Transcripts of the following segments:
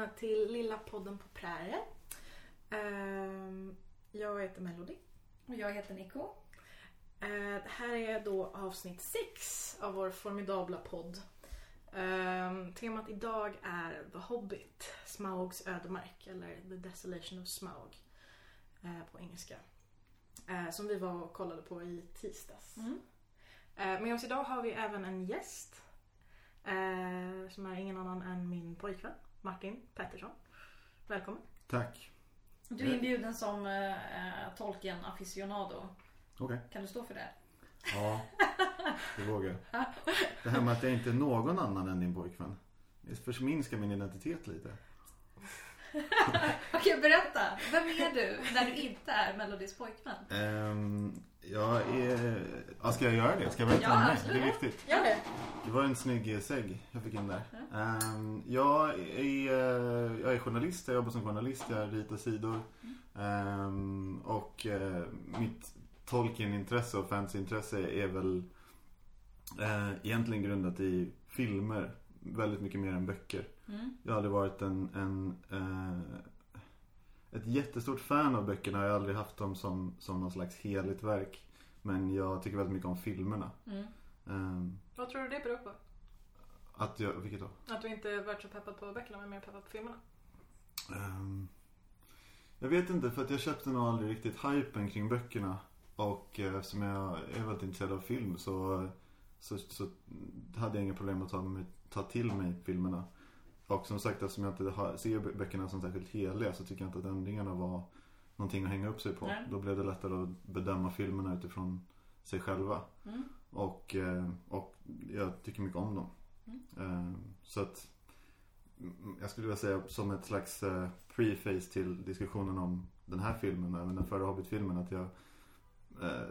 välkomna till lilla podden på prärien. Ehm, Jag heter Melody. Och jag heter Nico. Eh, Det här är då avsnitt 6 av vår formidabla podd. Ehm, Temat idag är The Hobbit, Smaugs ödemark eller The Desolation of Smaug eh, på engelska. Eh, Som vi var och kollade på i tisdags. Mm. Med oss idag har vi även en gäst. eh, Som är ingen annan än min pojkvän Martin Pettersson. Välkommen. Tack. Du är inbjuden som eh, tolken aficionado. Okej. Kan du stå för det? Ja, det vågar jag. Det här med att jag inte är någon annan än din pojkvän. Det förminskar min identitet lite. Okej, berätta. Vem är du när du inte är Melodys pojkvän? Um, jag är... Ja, ska jag göra det? Ska jag berätta Ja, om mig? absolut. Det är viktigt. Gör det. Det var en snygg segg jag fick in där. Ehm, jag, är, eh, jag är journalist, jag jobbar som journalist, jag ritar sidor. Ehm, och eh, mitt Tolkien-intresse och fantasyintresse är väl eh, egentligen grundat i filmer. Väldigt mycket mer än böcker. Mm. Jag har aldrig varit en, en ett jättestort fan av böckerna. Jag har aldrig haft dem som, som någon slags heligt verk. Men jag tycker väldigt mycket om filmerna. Mm. Ehm, Vad tror du det beror på? att jag, vilket då? Att du inte varit så peppad på böckerna men mer peppad på filmerna? Ehm, jag vet inte för att jag köpte nog aldrig riktigt hypen kring böckerna. Och eh, eftersom jag är väldigt intresserad av film så, så, så hade jag inga problem att ta, ta till mig filmerna. Och som sagt eftersom jag inte ser böckerna som särskilt heliga så tycker jag inte att ändringarna var någonting att hänga upp sig på. Nej. Då blev det lättare att bedöma filmerna utifrån sig själva. Mm. Och, eh, och jag tycker mycket om dem. Mm. Eh, Så att mm, jag skulle vilja säga som ett slags eh, preface till diskussionen om den här filmen, även den förra Hobbit-filmen, att jag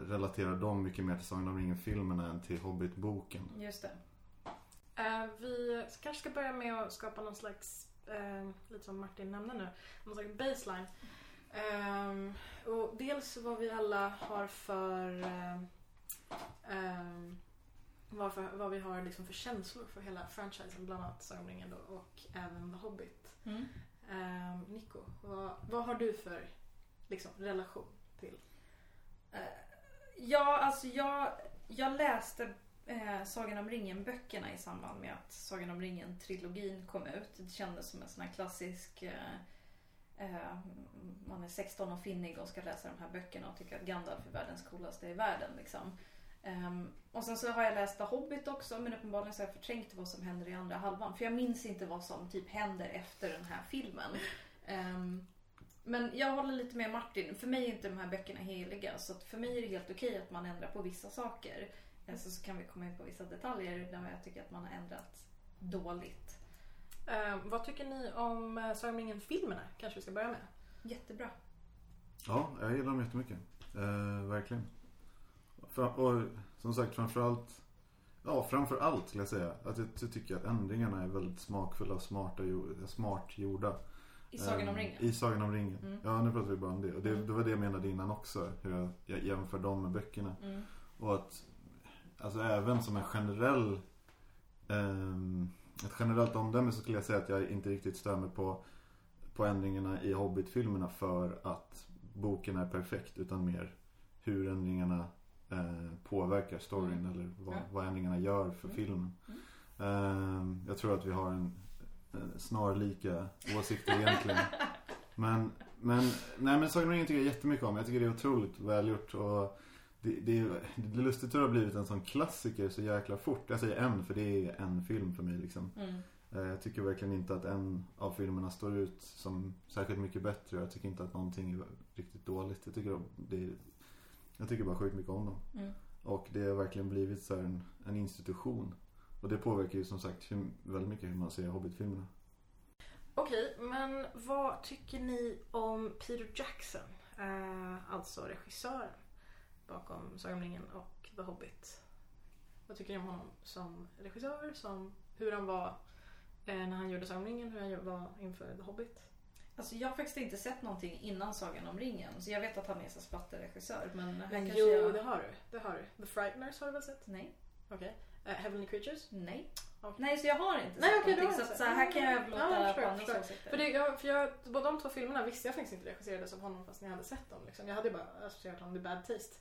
relaterar dem mycket mer till Sagan om ringen-filmerna än till Hobbit-boken. Just det. Eh, vi kanske ska börja med att skapa någon slags, eh, lite som Martin nämnde nu, någon slags baseline. Ehm, och dels vad vi alla har för, eh, ehm, vad, för vad vi har liksom för känslor för hela franchisen, bland annat Sagan om ringen då, och även The Hobbit. Mm. Ehm, Nico, vad, vad har du för liksom, relation till? Eh, Ja, alltså jag, jag läste eh, Sagan om ringen-böckerna i samband med att Sagan om ringen-trilogin kom ut. Det kändes som en sån här klassisk... Eh, eh, man är 16 och finnig och ska läsa de här böckerna och tycker att Gandalf är världens coolaste i världen. Liksom. Ehm, och sen så har jag läst The Hobbit också men uppenbarligen så har jag förträngt vad som händer i andra halvan. För jag minns inte vad som typ händer efter den här filmen. Ehm, men jag håller lite med Martin. För mig är inte de här böckerna heliga. Så att för mig är det helt okej att man ändrar på vissa saker. Eh, Så, så kan vi komma in på vissa detaljer där jag tycker att man har ändrat dåligt. Ehm, vad tycker ni om uh, Sagan om ringen-filmerna? Kanske vi ska börja med. Jättebra. Ja, jag gillar dem jättemycket. Eh, verkligen. Fra- och som sagt, framförallt Ja, framför allt skulle jag säga. Att jag ty- tycker att ändringarna är väldigt smakfulla och smarta, smart gjorda. I Sagan om Eh, ringen. I Sagan om ringen. Mm. Ja, nu pratar vi bara om det. Och det, Mm. det var det jag menade innan också. Hur jag, jag jämför dem med böckerna. Mm. Och att, alltså även som en generell, ehm, ett generellt omdöme så skulle jag säga att jag inte riktigt mig på, på ändringarna i Hobbit-filmerna för att boken är perfekt. Utan mer hur ändringarna eh, påverkar storyn Mm. eller vad, Ja. vad ändringarna gör för Mm. filmen. Ehm, jag tror att vi har en, en snarlika åsikter egentligen. Men, men, nej men Sagan om ringen tycker jag jättemycket om. Jag tycker det är otroligt välgjort. Och det, det, det är lustigt att det har blivit en sån klassiker så jäkla fort. Jag säger en för det är en film för mig liksom. Mm. Eh, Jag tycker verkligen inte att en av filmerna står ut som särskilt mycket bättre. Jag tycker inte att någonting är riktigt dåligt. Jag tycker, det är, jag tycker bara sjukt mycket om dem. Mm. Och det har verkligen blivit så här en, en institution. Och det påverkar ju som sagt väldigt mycket hur man ser Hobbit-filmerna. Okej, men vad tycker ni om Peter Jackson? Eh, alltså regissören bakom Sagan om ringen och The Hobbit. Vad tycker ni om honom som regissör? Som hur han var eh, när han gjorde Sagan om ringen? Hur han var inför The Hobbit? Alltså jag har faktiskt inte sett någonting innan Sagan om ringen. Så jag vet att han är så splatterregissör. Men Men jo, jag... det har du. Det har du. The Frighteners har du väl sett? Nej. Okej. Eh, Heavenly Creatures. Nej. Okej. Nej, så jag har inte Nej, du någonting. Så, så här kan jag Ja, överlåta jag förstår, på andras åsikter. För, det, jag, för jag, båda de två filmerna visste jag faktiskt inte regisserades av honom fast jag hade sett dem. Liksom. Jag hade ju bara associerat honom med Bad Taste.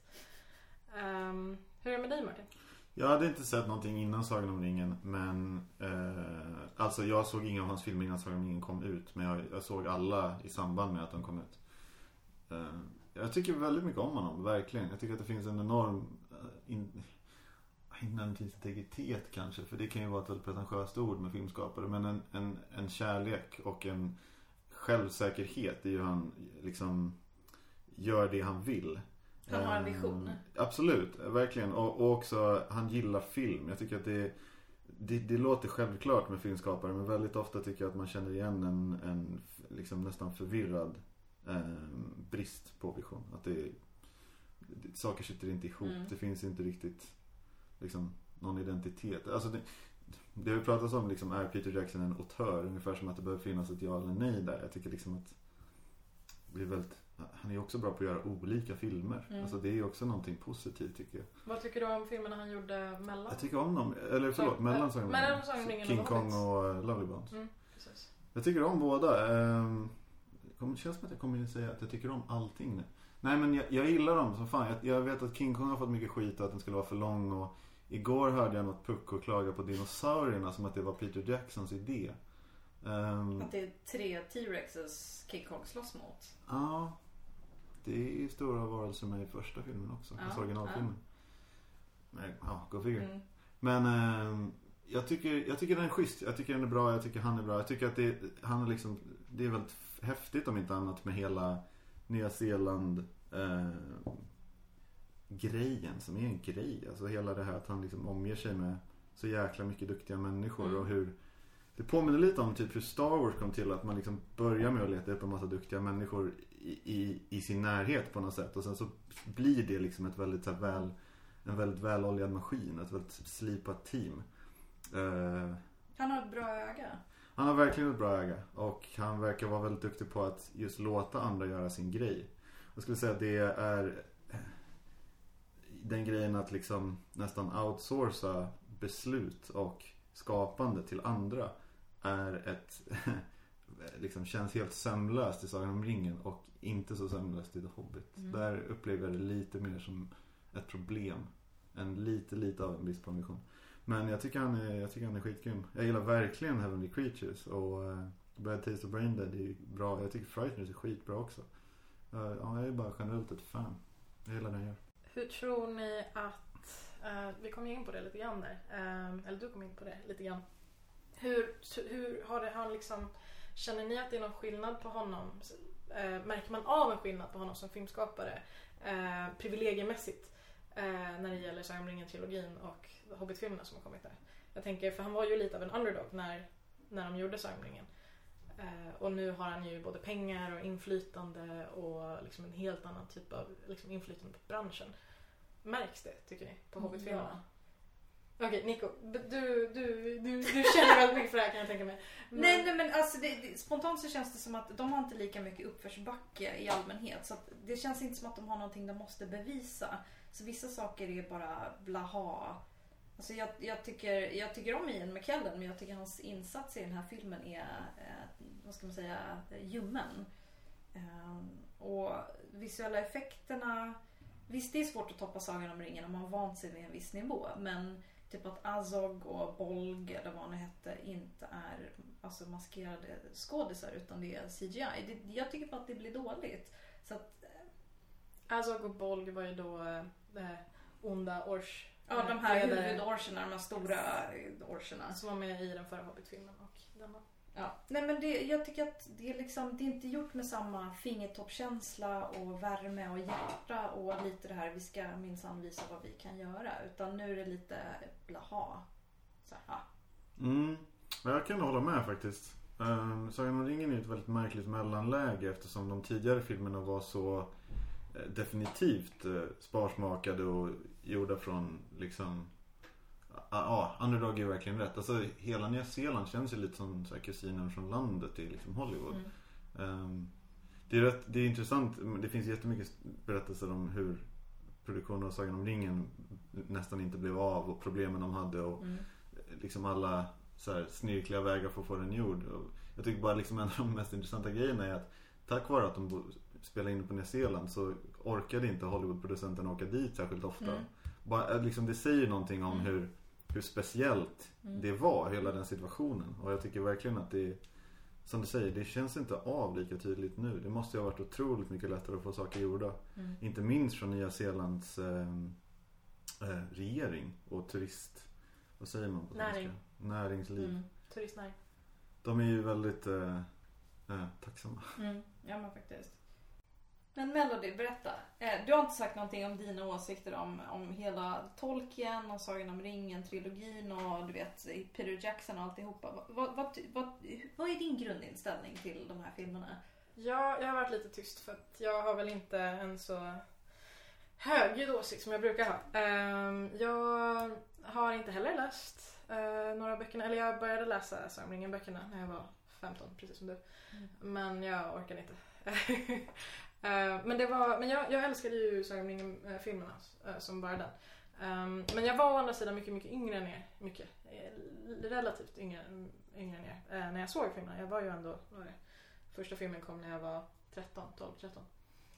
Ehm, hur är det med dig Martin? Jag hade inte sett någonting innan Sagan om ringen men eh, Alltså jag såg inga av hans filmer innan Sagan om ringen kom ut Men jag, jag såg alla i samband med att de kom ut eh, Jag tycker väldigt mycket om honom, verkligen Jag tycker att det finns en enorm eh, in, integritet kanske För det kan ju vara ett väldigt pretentiöst ord med filmskapare Men en, en, en kärlek och en självsäkerhet i hur han liksom gör det han vill Han har en Ehm, vision. Absolut, verkligen. Och, och också, han gillar film. Jag tycker att det, det, det låter självklart med filmskapare men väldigt ofta tycker jag att man känner igen en, en liksom nästan förvirrad eh, brist på vision. Att det, det, saker sitter inte ihop. Mm. Det finns inte riktigt liksom någon identitet. Alltså det, det har ju pratats om liksom, är Peter Jackson en autör? Ungefär som att det behöver finnas ett ja eller nej där. Jag tycker liksom att det är väldigt, han är också bra på att göra olika filmer. Mm. Alltså det är också någonting positivt tycker jag. Vad tycker du om filmerna han gjorde mellan? Jag tycker om dem, eller förlåt, Så- mellan Sagan om mellan. Sagan King Kong och Lovely Bones. Mm. Jag tycker om båda. Ehm, Det känns som att jag kommer att säga att jag tycker om allting nu. Nej men jag, jag gillar dem som fan. Jag, jag vet att King Kong har fått mycket skit och att den skulle vara för lång och Igår hörde jag något pucko klaga på dinosaurierna som att det var Peter Jacksons idé. Ehm, Att det är tre T-Rexes King Kong slåss mot. Ja, det är stora varelser med i första filmen också. Ja, alltså originalfilmen. Men, ja, go figure. Mm. Men ehm, jag, tycker, jag tycker den är schysst. Jag tycker den är bra. Jag tycker han är bra. Jag tycker att det, han är liksom, det är väldigt häftigt om inte annat med hela Nya Zeeland eh, grejen som är en grej. Alltså hela det här att han liksom omger sig med så jäkla mycket duktiga människor Mm. och hur det påminner lite om typ hur Star Wars kom till att man liksom börjar med att leta upp en massa duktiga människor i, i, i sin närhet på något sätt och sen så blir det liksom ett väldigt så väl en väldigt väloljad maskin, ett väldigt slipat team. Eh, Han har ett bra öga. han har verkligen ett bra öga och han verkar vara väldigt duktig på att just låta andra göra sin grej. Jag skulle säga att det är den grejen att liksom nästan outsourca beslut och skapande till andra är ett liksom känns helt sömlöst i Sagan om ringen och inte så sömlöst i The Hobbit. Mm. Där upplever jag det lite mer som ett problem. En lite, lite av en brist på ambition. Men jag tycker han är, jag tycker han är skitgrym. Jag gillar verkligen Heavenly Creatures och uh, Bad Taste of Brain Dead är bra. Jag tycker Frighteners är skitbra också. Uh, ja, jag är bara generellt ett fan. Jag gillar det han gör. Hur tror ni att, eh, vi kom ju in på det lite grann där, eh, eller du kom in på det lite grann. Hur, hur har det, han liksom, känner ni att det är någon skillnad på honom? Eh, märker man av en skillnad på honom som filmskapare eh, privilegiemässigt eh, när det gäller Sagan ringen-trilogin och Hobbit-filmerna som har kommit där? Jag tänker, för han var ju lite av en underdog när, när de gjorde Sagan ringen. Eh, och nu har han ju både pengar och inflytande och liksom en helt annan typ av liksom inflytande på branschen. Märks det, tycker ni, på Hobbit-filmerna? Okej, Nico. Du, du, du, du känner väldigt mycket för det här kan jag tänka mig. Men- Nej, nej men alltså det, det, spontant så känns det som att de har inte lika mycket uppförsbacke i allmänhet. Så det känns inte som att de har någonting de måste bevisa. Så vissa saker är bara blaha. Alltså jag, jag, tycker, jag tycker om Ian McKellen men jag tycker hans insats i den här filmen är, eh, vad ska man säga, ljummen. Eh, och visuella effekterna, visst det är svårt att toppa Sagan om ringen om man har vant sig vid en viss nivå. Men typ att Azog och Bolg eller vad han nu hette inte är alltså maskerade skådisar utan det är CGI. Det, jag tycker bara att det blir dåligt. Så att, eh, Azog och Bolg var ju då eh, det onda ors ja, de här huvudorcherna, de här stora orcherna. Som var med i den förra Hobbit-filmen och denna. Ja. Nej men det, jag tycker att det är liksom, det är inte gjort med samma fingertoppkänsla och värme och hjärta och lite det här vi ska minsann visa vad vi kan göra. Utan nu är det lite blaha. Så, här, ja. Mm. Ja, Jag kan hålla med faktiskt. Um, Sagan om ringen är ett väldigt märkligt mellanläge eftersom de tidigare filmerna var så eh, definitivt eh, sparsmakade och gjorda från liksom Ja, underdog är verkligen rätt. Alltså hela Nya Zeeland känns ju lite som så här, kusinen från landet i liksom Hollywood. Mm. Ehm, det, är rätt, det är intressant. Det finns jättemycket berättelser om hur produktionen av Sagan om ringen nästan inte blev av och problemen de hade och Mm. liksom alla så här, snirkliga vägar för att få den gjord. Och jag tycker bara liksom en av de mest intressanta grejerna är att tack vare att de spelade in på Nya Zeeland så orkade inte Hollywoodproducenterna åka dit särskilt ofta. Mm. Bara, eh, liksom, det säger någonting om Mm. hur, hur speciellt Mm. det var, hela den situationen. Och jag tycker verkligen att det som du säger, det känns inte av lika tydligt nu. Det måste ju ha varit otroligt mycket lättare att få saker gjorda. Mm. Inte minst från Nya Zeelands eh, eh, regering och turist... Vad säger man på svenska? Näring. Näringsliv. Mm. Turistnäring. De är ju väldigt eh, eh, tacksamma. Mm. Ja men faktiskt. Men Melody, berätta. Eh, Du har inte sagt någonting om dina åsikter om, om hela Tolkien och Sagan om ringen, trilogin och du vet Peter Jackson och alltihopa. Vad, vad, vad, vad, vad är din grundinställning till de här filmerna? Ja, jag har varit lite tyst för att jag har väl inte en så högljudd åsikt som jag brukar ha. Ehm, jag har inte heller läst eh, några böckerna, eller jag började läsa Sagan om ringen-böckerna när jag var 15, precis som du. Mm. Men jag orkade inte. Eh, men det var, men jag, jag älskade ju Sagan om ringen-filmerna eh, eh, som bara den. Ehm, men jag var å andra sidan mycket, mycket yngre än er. Mycket. Relativt yngre, yngre än er. eh, när jag såg filmerna. Jag var ju ändå, var det? Första filmen kom när jag var 13, 12, 13.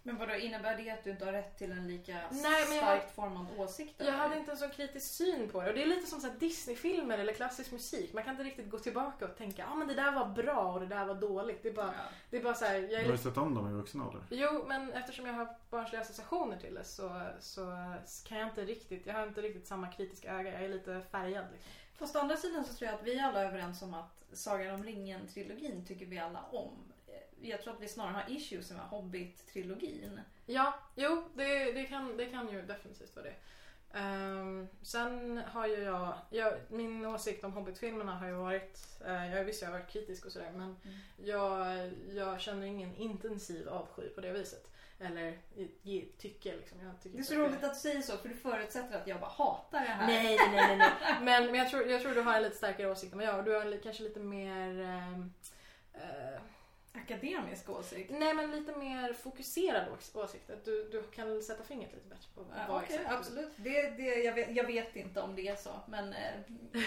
Men vad innebär det att du inte har rätt till en lika Nej, men jag- starkt formad åsikt? Jag eller? hade inte en så kritisk syn på det. Och det är lite som så Disney-filmer eller klassisk musik. Man kan inte riktigt gå tillbaka och tänka ah, men det där var bra och det där var dåligt. Det är bara, Ja. det är bara så här, jag är Har du lite... sett om dem i vuxen ålder? Jo, men eftersom jag har barnsliga associationer till det så, så kan jag inte riktigt, jag har inte riktigt samma kritiska öga. Jag är lite färgad liksom. Fast å andra sidan så tror jag att vi alla är överens om att Sagan om ringen-trilogin tycker vi alla om. Jag tror att vi snarare har issues med Hobbit-trilogin. Ja, jo, det, det, kan, det kan ju definitivt vara det. Ehm, sen har ju jag, jag, min åsikt om Hobbit-filmerna har ju varit, uh, jag visste jag har varit kritisk och sådär men Mm. jag, jag känner ingen intensiv avsky på det viset. Eller ge tycke liksom. Jag tycker Det är så roligt att du säger så för du förutsätter att jag bara hatar det här. Nej, nej, nej, nej. Men, men jag, tror, jag tror du har en lite starkare åsikt än vad jag har. Du har kanske lite mer ehm, eh, Akademisk åsikt. Nej men lite mer fokuserad ås- åsikt. Att du, du kan sätta fingret lite bättre på Ja, vad Okej, exakt absolut. Det, det, jag, vet, jag vet inte om det är så men eh,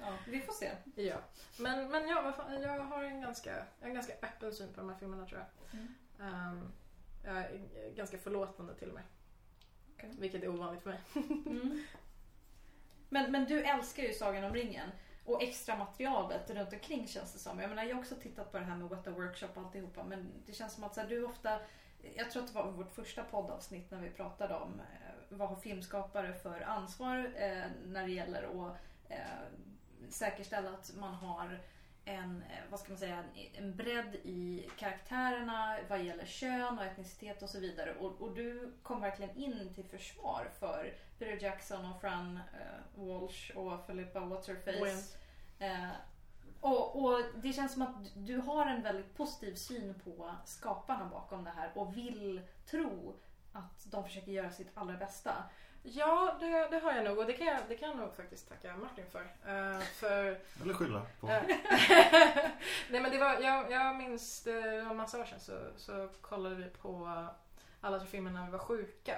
ja, vi får se. Ja. Men, men ja, fan, jag har en ganska, en ganska öppen syn på de här filmerna tror jag. Mm. Ehm, jag är ganska förlåtande till med. Okej. Vilket är ovanligt för mig. Mm. Men, men du älskar ju Sagan om ringen. Och extra materialet runt omkring känns det som. Jag menar jag har också tittat på det här med What Workshop och alltihopa. Men det känns som att så här, du ofta, jag tror att det var vårt första poddavsnitt när vi pratade om eh, vad har filmskapare för ansvar eh, när det gäller att eh, säkerställa att man har en, eh, vad ska man säga, en, bredd i karaktärerna vad gäller kön och etnicitet och så vidare. Och, och du kom verkligen in till försvar för Peter Jackson och Fran eh, Walsh och Philippa Waterface. Eh, och, och det känns som att du har en väldigt positiv syn på skaparna bakom det här och vill tro att de försöker göra sitt allra bästa. Ja, det, det har jag nog och det kan jag, det kan jag nog faktiskt tacka Martin för. Eh, för Eller skylla på. Eh, Nej men det var, jag, jag minns, det var en massa år sedan så, så kollade vi på alla tre filmer när vi var sjuka.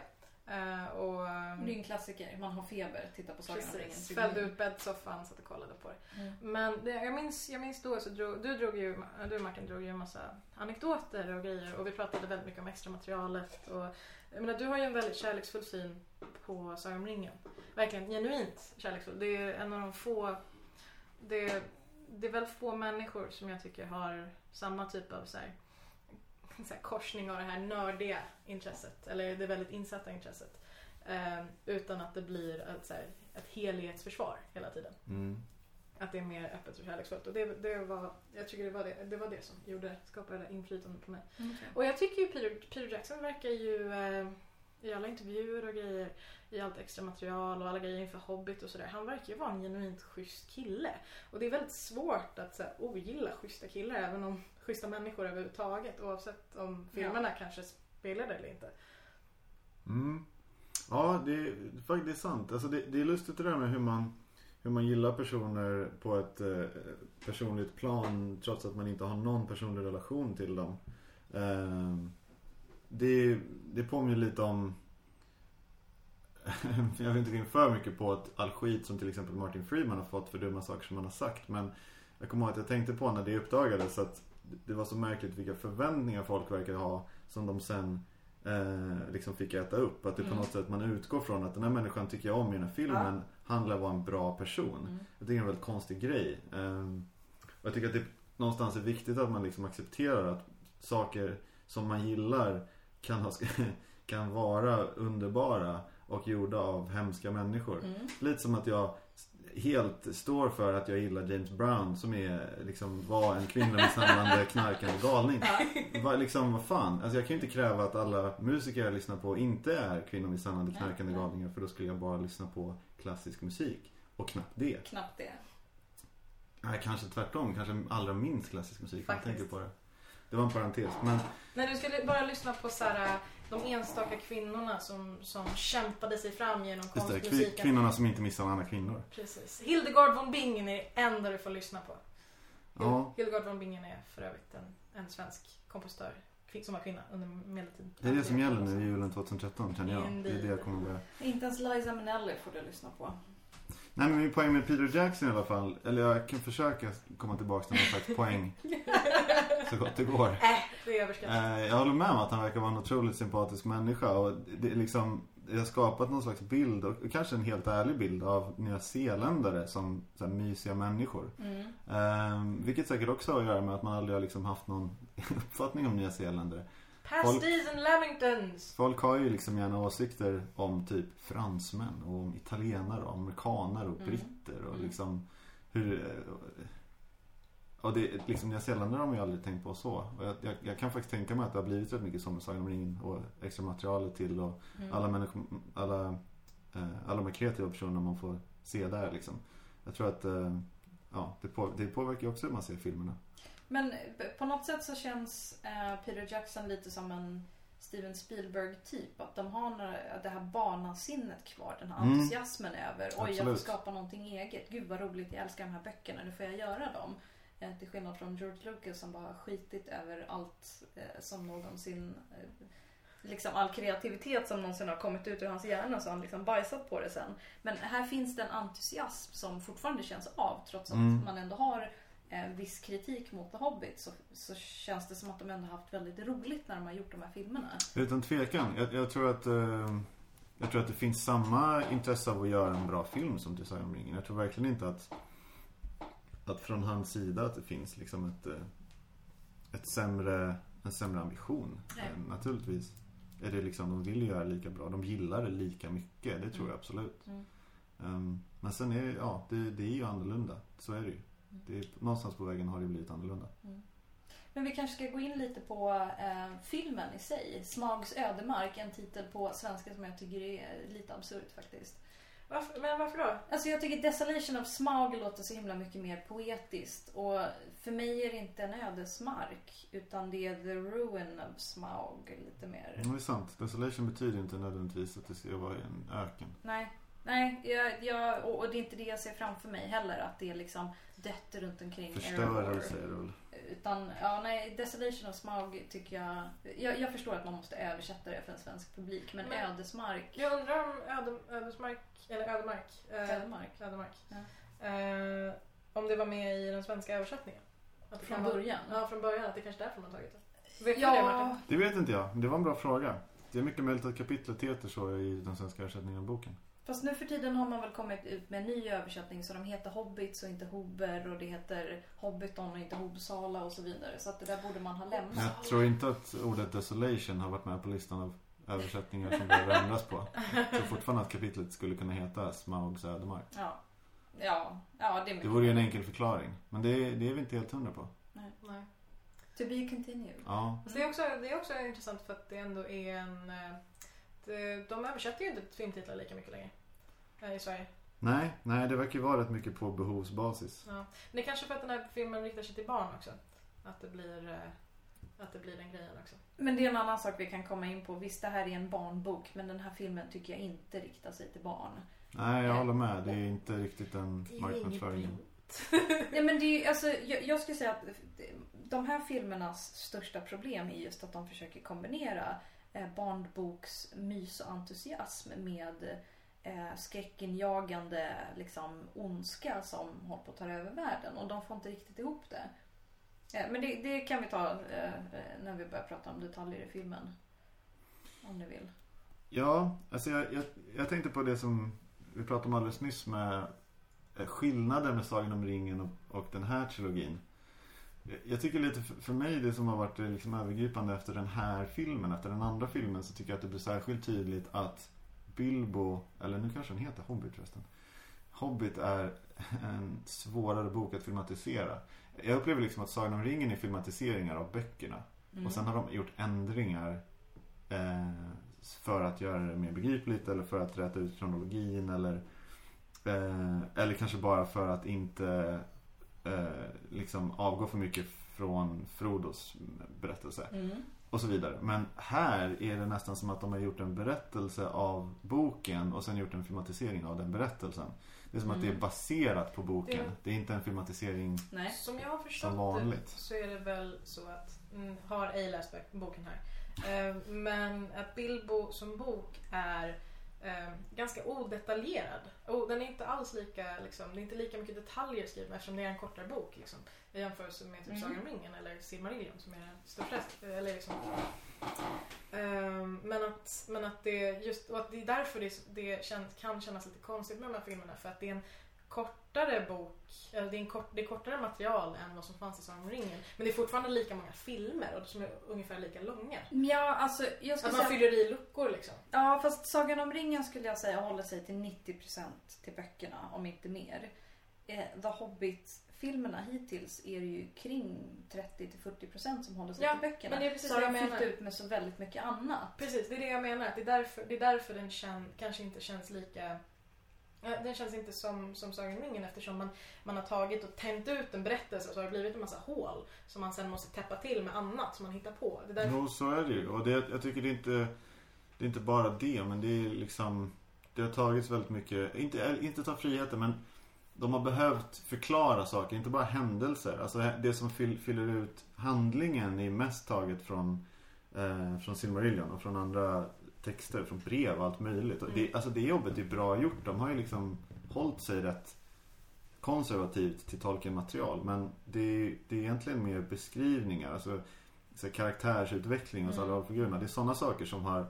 Eh, och ehm, Det är en klassiker, man har feber, titta på Sagan om ringen. fällde upp bäddsoffan satt och kollade på det. Mm. Men det, jag, minns, jag minns då så drog, du drog ju, du Martin drog ju en massa anekdoter och grejer och vi pratade väldigt mycket om extra materialet och jag menar, du har ju en väldigt kärleksfull syn på Sagan om ringen. Verkligen genuint kärleksfull. Det är en av de få, det, det är väl få människor som jag tycker har samma typ av så här, så här korsning av det här nördiga intresset, eller det väldigt insatta intresset. Eh, utan att det blir ett, så här, ett helhetsförsvar hela tiden. Mm. Att det är mer öppet och kärleksfullt. Och det, det var, jag tycker det var det, det var det som gjorde, skapade det inflytande på mig. Okej. Och jag tycker ju Peter, Peter Jackson verkar ju eh, i alla intervjuer och grejer, i allt extra material och alla grejer inför Hobbit och sådär. Han verkar ju vara en genuint schysst kille. Och det är väldigt svårt att så här, ogilla schyssta killar, även om schyssta människor överhuvudtaget. Oavsett om filmerna kanske spelar det eller inte. Mm. Ja, det är faktiskt sant. Alltså det, det är lustigt det där med hur man, hur man gillar personer på ett eh, personligt plan trots att man inte har någon personlig relation till dem. Eh, det, det påminner lite om jag vill inte gå in för mycket på att all skit som till exempel Martin Freeman har fått för dumma saker som han har sagt. Men jag kommer ihåg att jag tänkte på när det uppdagades att det var så märkligt vilka förväntningar folk verkar ha som de sen eh, liksom fick äta upp. Att det på Mm. något sätt man utgår från att den här människan tycker jag om i den här filmen. Han lär vara en bra person. Mm. Jag tycker det är en väldigt konstig grej. Ehm, och jag tycker att det någonstans är viktigt att man liksom accepterar att saker som man gillar kan, ha, kan vara underbara och gjorda av hemska människor. Mm. Lite som att jag helt står för att jag gillar James Brown som är liksom var en kvinnomisshandlande knarkande galning. Va, liksom, vad fan? Alltså jag kan ju inte kräva att alla musiker jag lyssnar på inte är kvinnomisshandlande knarkande galningar för då skulle jag bara lyssna på klassisk musik. Och knappt det. Knappt det. Nej, kanske tvärtom. Kanske allra minst klassisk musik om jag Faktiskt. tänker på det. Det var en parentes. Men När du skulle bara lyssna på så här, de enstaka kvinnorna som, som kämpade sig fram genom just det, konstmusiken. kvinnorna som inte missar andra kvinnor. Precis. Hildegard von Bingen är det enda du får lyssna på. Ja. Hildegard von Bingen är för övrigt en, en svensk kompositör som var kvinna under medeltiden. Det är det som gäller nu i julen 2013 känner jag. Det är det jag kommer börja. Inte ens Liza Minnelli får du lyssna på. Nej men min poäng med Peter Jackson i alla fall. Eller jag kan försöka komma tillbaka till någon slags poäng. Så gott det går. Äh, det är överskattat. Eh, Jag håller med om att han verkar vara en otroligt sympatisk människa och det är liksom det har skapat någon slags bild och kanske en helt ärlig bild av nyzeeländare som så här, mysiga människor. Mm. Eh, vilket säkert också har att göra med att man aldrig har liksom haft någon uppfattning om nyzeeländare. Pasties and Lamingtons. Folk har ju liksom gärna åsikter om typ fransmän och om italienare och amerikaner och Mm. britter och Mm. liksom hur... eh, Och det, liksom nyzeeländare har man ju aldrig tänkt på så. Och jag, jag, jag kan faktiskt tänka mig att det har blivit rätt mycket som Sagan om ringen och extra materialet till och Mm. alla människor, alla, eh, alla de här kreativa personerna man får se där liksom. Jag tror att eh, ja, det, på, det påverkar ju också hur man ser filmerna. Men på något sätt så känns eh, Peter Jackson lite som en Steven Spielberg-typ. Att de har några- det här barnasinnet kvar. Den här Mm. entusiasmen över. Oj, jag får Absolut. skapa någonting eget. Gud vad roligt, jag älskar de här böckerna. Nu får jag göra dem. Eh, till skillnad från George Lucas som bara skitit över allt eh, som någonsin eh, Liksom all kreativitet som någonsin har kommit ut ur hans hjärna så har han liksom bajsat på det sen. Men här finns det en entusiasm som fortfarande känns av trots att Mm. man ändå har eh, viss kritik mot The Hobbit så, så känns det som att de ändå haft väldigt roligt när de har gjort de här filmerna. Utan tvekan. Jag, jag, tror att, eh, jag tror att det finns samma intresse av att göra en bra film som till om ringen. Jag tror verkligen inte att, att från hans sida att det finns liksom ett, eh, ett sämre, en sämre ambition. Nej. Eh, Naturligtvis är det liksom, de vill göra lika bra. De gillar det lika mycket. Det tror jag absolut. Mm. Um, men sen är det, ja, det, det är ju annorlunda. Så är det ju. Det är, någonstans på vägen har det blivit annorlunda. Men vi kanske ska gå in lite på eh, filmen i sig. Smags ödemark, en titel på svenska som jag tycker är lite absurt faktiskt. Varför, men varför då? Alltså jag tycker Desolation of Smaug låter så himla mycket mer poetiskt. Och för mig är det inte en ödesmark. Utan det är the ruin of Smaug lite mer. Ja, det är sant. Desolation betyder inte nödvändigtvis att det ska vara en öken. Nej, nej jag, jag, och, och det är inte det jag ser framför mig heller. Att det är liksom dött runt omkring Förstörelse är det väl. Utan, ja nej, Desolation of Smaug tycker jag, jag... Jag förstår att man måste översätta det för en svensk publik. Men, Men- ödesmark... Jag undrar om öde, ödesmark, eller ödemark, eh, Ödemark. ödemark Ja. eh, om det var med i den svenska översättningen. Att Från början? Ja, från början. Att det kanske är därför man tagit det. Vet du det Ja, Martin? Det vet inte jag. Det var en bra fråga. Det är mycket möjligt att kapitlet heter så i den svenska översättningen av boken. Fast nu för tiden har man väl kommit ut med en ny översättning. Så de heter Hobbits och inte Hober. Och det heter Hobbiton och inte Hobsala och så vidare. Så att det där borde man ha lämnat. jag tror inte att ordet desolation har varit med på listan av översättningar som behöver ändras på. Tror fortfarande att kapitlet skulle kunna heta Smaugs ödemark. Ja. Ja, ja det är Det vore ju en enkel förklaring. Men det, är- det är vi inte helt hundra på. Nej. To be continued. Ja. Fast det, är också, det är också intressant för att det ändå är en... eh, Det, de översätter ju inte filmtitlar lika mycket längre. I Sverige. Nej, nej, det verkar ju vara rätt mycket på behovsbasis. Ja. Men det är kanske för att den här filmen riktar sig till barn också. Att det blir, eh, att det blir den grejen också. Men det är en annan sak vi kan komma in på. Visst, det här är en barnbok. Men den här filmen tycker jag inte riktar sig till barn. Nej, jag håller med. Det är inte riktigt den marknadsföringen. Nej men det är ju, alltså, jag, jag skulle säga att de här filmernas största problem är just att de försöker kombinera eh, barnboks mys och entusiasm med eh, skräckinjagande liksom, ondska som håller på att ta över världen. Och de får inte riktigt ihop det. Eh, men det, det kan vi ta eh, eh, när vi börjar prata om detaljer i filmen. Om ni vill. Ja, alltså jag, jag, jag tänkte på det som vi pratade om alldeles nyss med eh, skillnaden med Sagan om ringen och, och den här trilogin. Jag tycker lite för, mig det som har varit eh, liksom övergripande efter den här filmen, efter den andra filmen så tycker jag att det blir särskilt tydligt att Bilbo, eller nu kanske den heter Hobbit förresten. Hobbit är en svårare bok att filmatisera. Jag upplever liksom att Sagan om ringen är filmatiseringar av böckerna. Mm. Och sen har de gjort ändringar eh, för att göra det mer begripligt eller för att rätta ut kronologin eller, eh, eller kanske bara för att inte eh, liksom avgå för mycket från Frodos berättelse Mm. Och så vidare. Men här är det nästan som att de har gjort en berättelse av boken och sen gjort en filmatisering av den berättelsen. Det är som att det är Mm. baserat på boken. Det- Det är inte en filmatisering. Nej. Som jag har förstått vanligt. det så är det väl så att, mm, har ej läst boken här. Eh, men att Bilbo som bok är eh, ganska odetaljerad. Och den är inte alls lika, liksom, det är inte lika mycket detaljer skrivna eftersom det är en kortare bok. Liksom, I jämförelse med typ Mm. Sagan om ringen eller Silmarillion som är den största. Eller liksom, Ehm, men, att, men att det just, och att det är därför det, det känns, kan kännas lite konstigt med de här filmerna. För att det är en kortare bok, eller det är, kort, det är kortare material än vad som fanns i Sagan om ringen. Men det är fortfarande lika många filmer och som är ungefär lika långa. Ja, alltså jag Att skulle man säga... fyller i luckor liksom. Ja, fast Sagan om ringen skulle jag säga håller sig till 90% till böckerna, om inte mer. Eh, The Hobbit-filmerna hittills är det ju kring 30-40% som håller sig Ja, till böckerna. men det är precis så har de jag fyllt ut med så väldigt mycket annat. Precis, det är det jag menar. Att det, är därför, det är därför den kän, kanske inte känns lika... Den känns inte som, som Sagan om ringen eftersom man, man har tagit och tänt ut en berättelse och så har det blivit en massa hål som man sen måste täppa till med annat som man hittar på. Det är därför, Jo, så är det ju. Och det, jag tycker det är inte Det är inte bara det, men det är liksom Det har tagits väldigt mycket Inte, inte ta friheten, men De har behövt förklara saker, inte bara händelser. Alltså det som fyll, fyller ut handlingen är mest taget från eh, Från Silmarillion och från andra texter, från brev och allt möjligt. Och det, Mm. alltså det jobbet är bra gjort. De har ju liksom hållit sig rätt konservativt till Tolkien-material. Men det är, det är egentligen mer beskrivningar. Alltså så karaktärsutveckling hos Mm. alla rollfigurerna. Det är sådana saker som har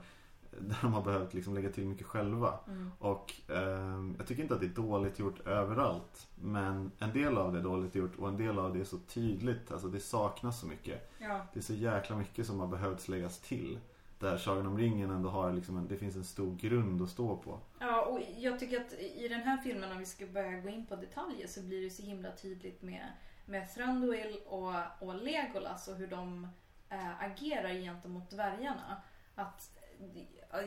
där de har behövt liksom lägga till mycket själva. Mm. Och ehm, jag tycker inte att det är dåligt gjort överallt. Men en del av det är dåligt gjort och en del av det är så tydligt. Alltså det saknas så mycket. Ja. Det är så jäkla mycket som har behövts läggas till. Där Sagan om ringen ändå har liksom en, det finns en stor grund att stå på. ja, och jag tycker att i den här filmen, om vi ska börja gå in på detaljer, så blir det så himla tydligt med, med Thranduil och, och Legolas och hur de äh, agerar gentemot dvärgarna. Att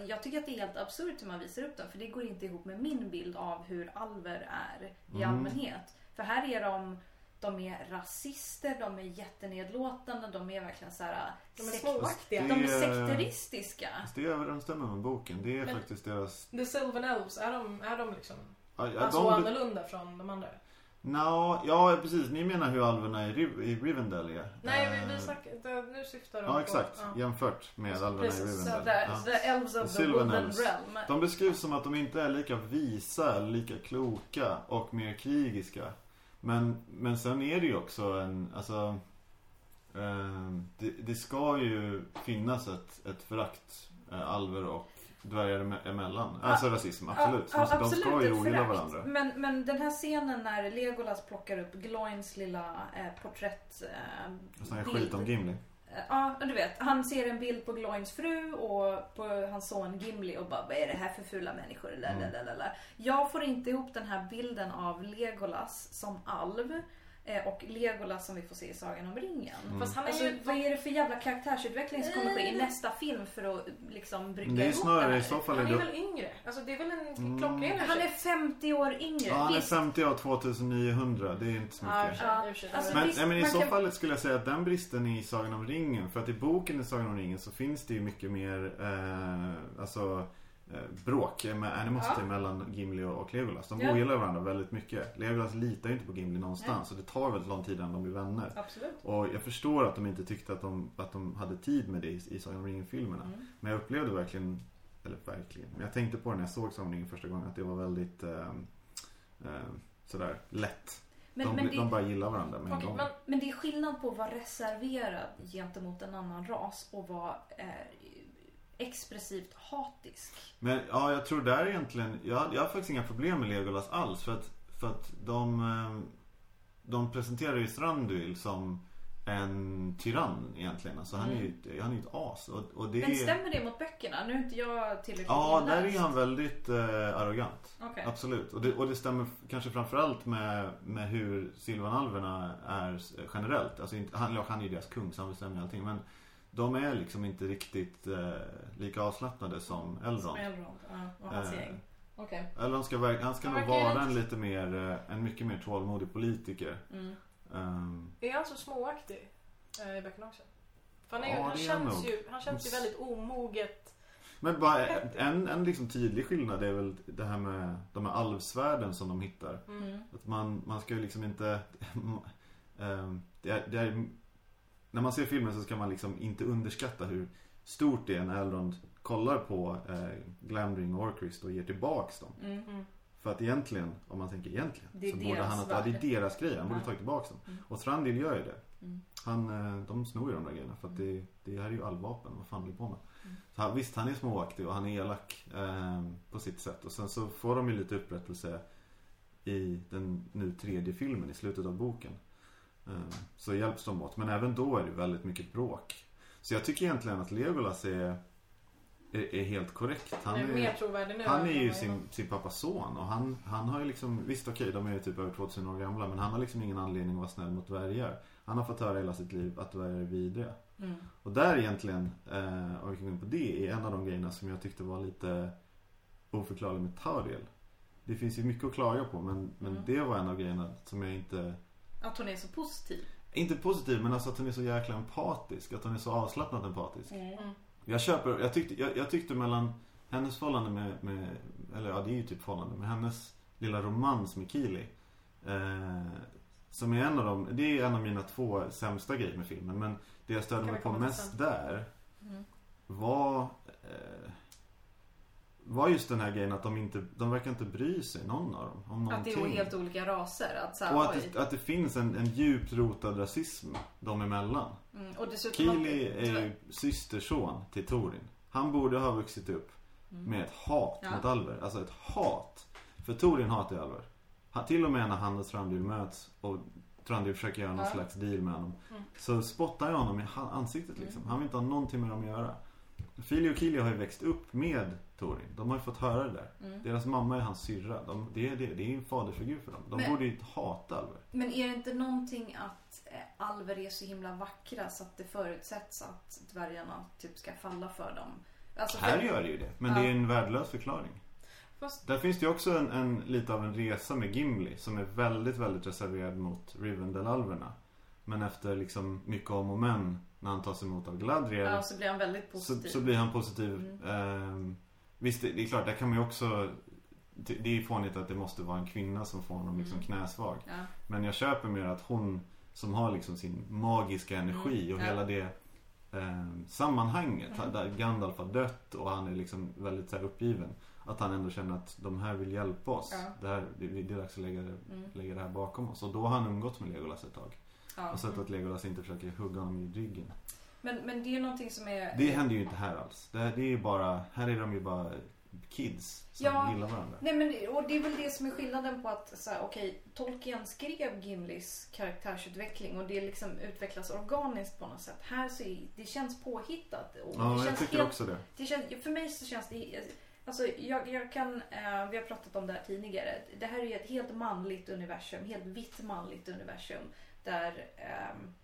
jag tycker att det är helt absurt hur man visar upp dem för det går inte ihop med min bild av hur alver är i Mm. allmänhet. För här är de, de är rasister, de är jättenedlåtande, de är verkligen så här. de är småaktiga. Det- de är sekteristiska. Det överensstämmer med boken. Det är Men- faktiskt deras... The Sylvan Elves, är de, är de liksom Ja, ja, alltså, de- annorlunda från de andra? Nå, ja precis. Ni menar hur alverna i, Riv- i Rivendell är? Nej, Eh, vi, vi snackar, nu syftar de Ja, på... exakt. ja. Jämfört med Precis, alverna i så Så Rivendell. the, Ja. the elves of The the wooden realm. De beskrivs som att de inte är lika visa, lika kloka och mer krigiska. Men, men sen är det ju också en, alltså ehm, det, det ska ju finnas ett, ett förakt eh, alver och dvärgar eme- emellan. Alltså rasism, absolut. Ja, ja, de, ska ju ogilla varandra. Men, men den här scenen när Legolas plockar upp Gloins lilla eh, porträtt... Eh, Och snacka bild. skit om Gimli. Eh, Ja, du vet. Han ser en bild på Gloins fru och på hans son Gimli och bara vad är det här för fula människor? Mm. Lalalala. Jag får inte ihop den här bilden av Legolas som alv och Legolas som vi får se i Sagan om ringen. Mm. Fast han är Alltså, ju... vad är det för jävla karaktärsutveckling som kommer ske i Eh. nästa film för att liksom brygga det är ihop snarare det i här? så fall Han är är det... väl yngre? Alltså det är väl en Mm. klockren Han är 50 år yngre. Ja, han är Visst. 50 av 2900. Det är inte så Ja, mycket. för sig. Alltså, Men, visst, nej, men i så kan- fall skulle jag säga att den bristen i Sagan om ringen. För att i boken i Sagan om ringen så finns det ju mycket mer eh, alltså, eh, bråk med animosity Ja. mellan Gimli och och Legolas. De Ja. ogillar varandra väldigt mycket. Legolas litar ju inte på Gimli någonstans. Så det tar väldigt lång tid innan de blir vänner. Absolut. Och jag förstår att de inte tyckte att de, att de hade tid med det i, i Sagan om ringen-filmerna. Mm. Men jag upplevde verkligen eller verkligen, men jag tänkte på det när jag såg Sagan första gången att det var väldigt eh, eh, sådär lätt. Men, de, men, det, de bara gillar varandra med en Okej, gång. men men det är skillnad på att vara reserverad gentemot en annan ras och vara eh, expressivt hatisk. Men ja, jag tror där egentligen, jag, jag har faktiskt inga problem med Legolas alls för att, för att de, eh, de presenterar ju Stranduil som en tyrann egentligen. Alltså han är ju ett- han är ju ett as. Och, och det Men stämmer det mot böckerna? Nu är inte jag tillräckligt ja, där är inläst. han väldigt eh, arrogant. Okej. Absolut. Och det, och det stämmer kanske framförallt med, med hur Silvanalverna är generellt. Alltså inte, han, han är ju deras kung så han bestämmer allting. Men de är liksom inte riktigt eh, lika avslappnade som Elrond. Som Elrond ja, och hans Eh, gäng. Okej. Elrond ska, verk- han ska Han nog vara en lite- mer, eh, en mycket mer tålmodig politiker. Mm. Ehm, är han så småaktig eh, i böckerna också? För han, är, Ja, han, det är han känns ju, han känns ju väldigt omoget. men bara en, en liksom tydlig skillnad är väl det här med de här alvsvärden som de hittar. Mm. Att man, man ska ju liksom inte... ehm, det är, det är, när man ser filmen så ska man liksom inte underskatta hur stort det är när Elrond kollar på eh, Glamdring och Orcrist och ger tillbaks dem. Mm. Mm. För att egentligen, om man tänker egentligen, Det så borde han ha, ja, det är deras grej. Han borde Ja. tagit tillbaks dem. Mm. Och Thranduil gör ju det. Mm. Han, eh, de snor ju de där grejerna för att det, det här är ju allvapen. Vad fan håller på med? Mm. Så han, visst, han är småaktig och han är elak eh, på sitt sätt. Och sen så får de ju lite upprättelse i den nu tredje filmen i slutet av boken. Eh, så hjälps de åt. Men även då är det väldigt mycket bråk. Så jag tycker egentligen att Legolas är, är, är helt korrekt. Han är är, nu. han är ju sin, sin pappas son och han, han har ju liksom, visst okej de är ju typ över 2000 år gamla men han har liksom ingen anledning att vara snäll mot dvärgar. Han har fått höra hela sitt liv att dvärgar är vidriga. Mm. Och där egentligen, eh, om vi kan gå in på det, är en av de grejerna som jag tyckte var lite oförklarlig med Tauriel. Det finns ju mycket att klaga på men, men Mm. det var en av grejerna som jag inte, Att hon är så positiv. inte positiv men alltså att hon är så jäkla empatisk, att hon är så avslappnat empatisk. Mm. Jag köper, jag tyckte, jag, jag tyckte mellan hennes förhållande med, med, eller ja det är ju typ förhållande, med hennes lilla romans med Keely. Eh, som är en av dem, det är en av mina två sämsta grejer med filmen. Men det jag störde Kan mig på mest sen? där Mm. var eh, var just den här grejen att de inte, de verkar inte bry sig någon av dem om Att det någonting. är helt olika raser. Att så här, och att det, att det finns en, en djupt rotad rasism dem emellan. Mm. Och Keely är ju systerson till Torin. Han borde ha vuxit upp Mm. med ett hat Ja. mot Alver. Alltså ett hat. För Torin hatar ju Alver. Han, till och med när han och Thranduil möts och Thranduil försöker göra någon Ja. slags deal med honom. Mm. Så spottar jag honom i ansiktet liksom. Mm. Han vill inte ha någonting med dem att göra. Fili och Kili har ju växt upp med Torin. De har ju fått höra det där. Mm. Deras mamma är hans syrra. De, det, är, det, det är en fadersfigur för dem. De Men- borde ju hata Alver. Men är det inte någonting att eh, alver är så himla vackra så att det förutsätts att dvärgarna typ ska falla för dem? Alltså, för- Här gör det ju det. Men Ja. det är en värdelös förklaring. Fast Där finns det ju också en, en, lite av en resa med Gimli som är väldigt, väldigt reserverad mot Rivendell-alverna. Men efter liksom mycket om och men när han tas emot av Gladriel Ja, så blir han väldigt så, positiv. så blir han positiv. Mm. Ehm, visst, det, det är klart, där kan man ju också det det är ju fånigt att det måste vara en kvinna som får honom liksom Mm. knäsvag. Ja. Men jag köper mer att hon som har liksom sin magiska energi Mm, och ja. hela det ehm, sammanhanget. Mm. Där Gandalf har dött och han är liksom väldigt så här, uppgiven. Att han ändå känner att de här vill hjälpa oss. Ja. Det, här, det, det är dags att lägga det, Mm. lägga det här bakom oss. Och då har han umgått med Legolas ett tag. Ja. Och sett att Legolas inte försöker hugga honom i ryggen. Men, men det är ju någonting som är... Det händer ju inte här alls. Det, här- det är ju bara, här är de ju bara kids som Ja. gillar varandra. Nej men och det är väl det som är skillnaden på att så här, okej, Tolkien skrev Gimlis karaktärsutveckling och det liksom utvecklas organiskt på något sätt. Här så är, det känns påhittat. Och Ja, det jag känns tycker helt, också det. det känns, för mig så känns det Alltså jag, jag kan, eh, vi har pratat om det här tidigare. Det här är ju ett helt manligt universum, helt vitt manligt universum. Där, ehm,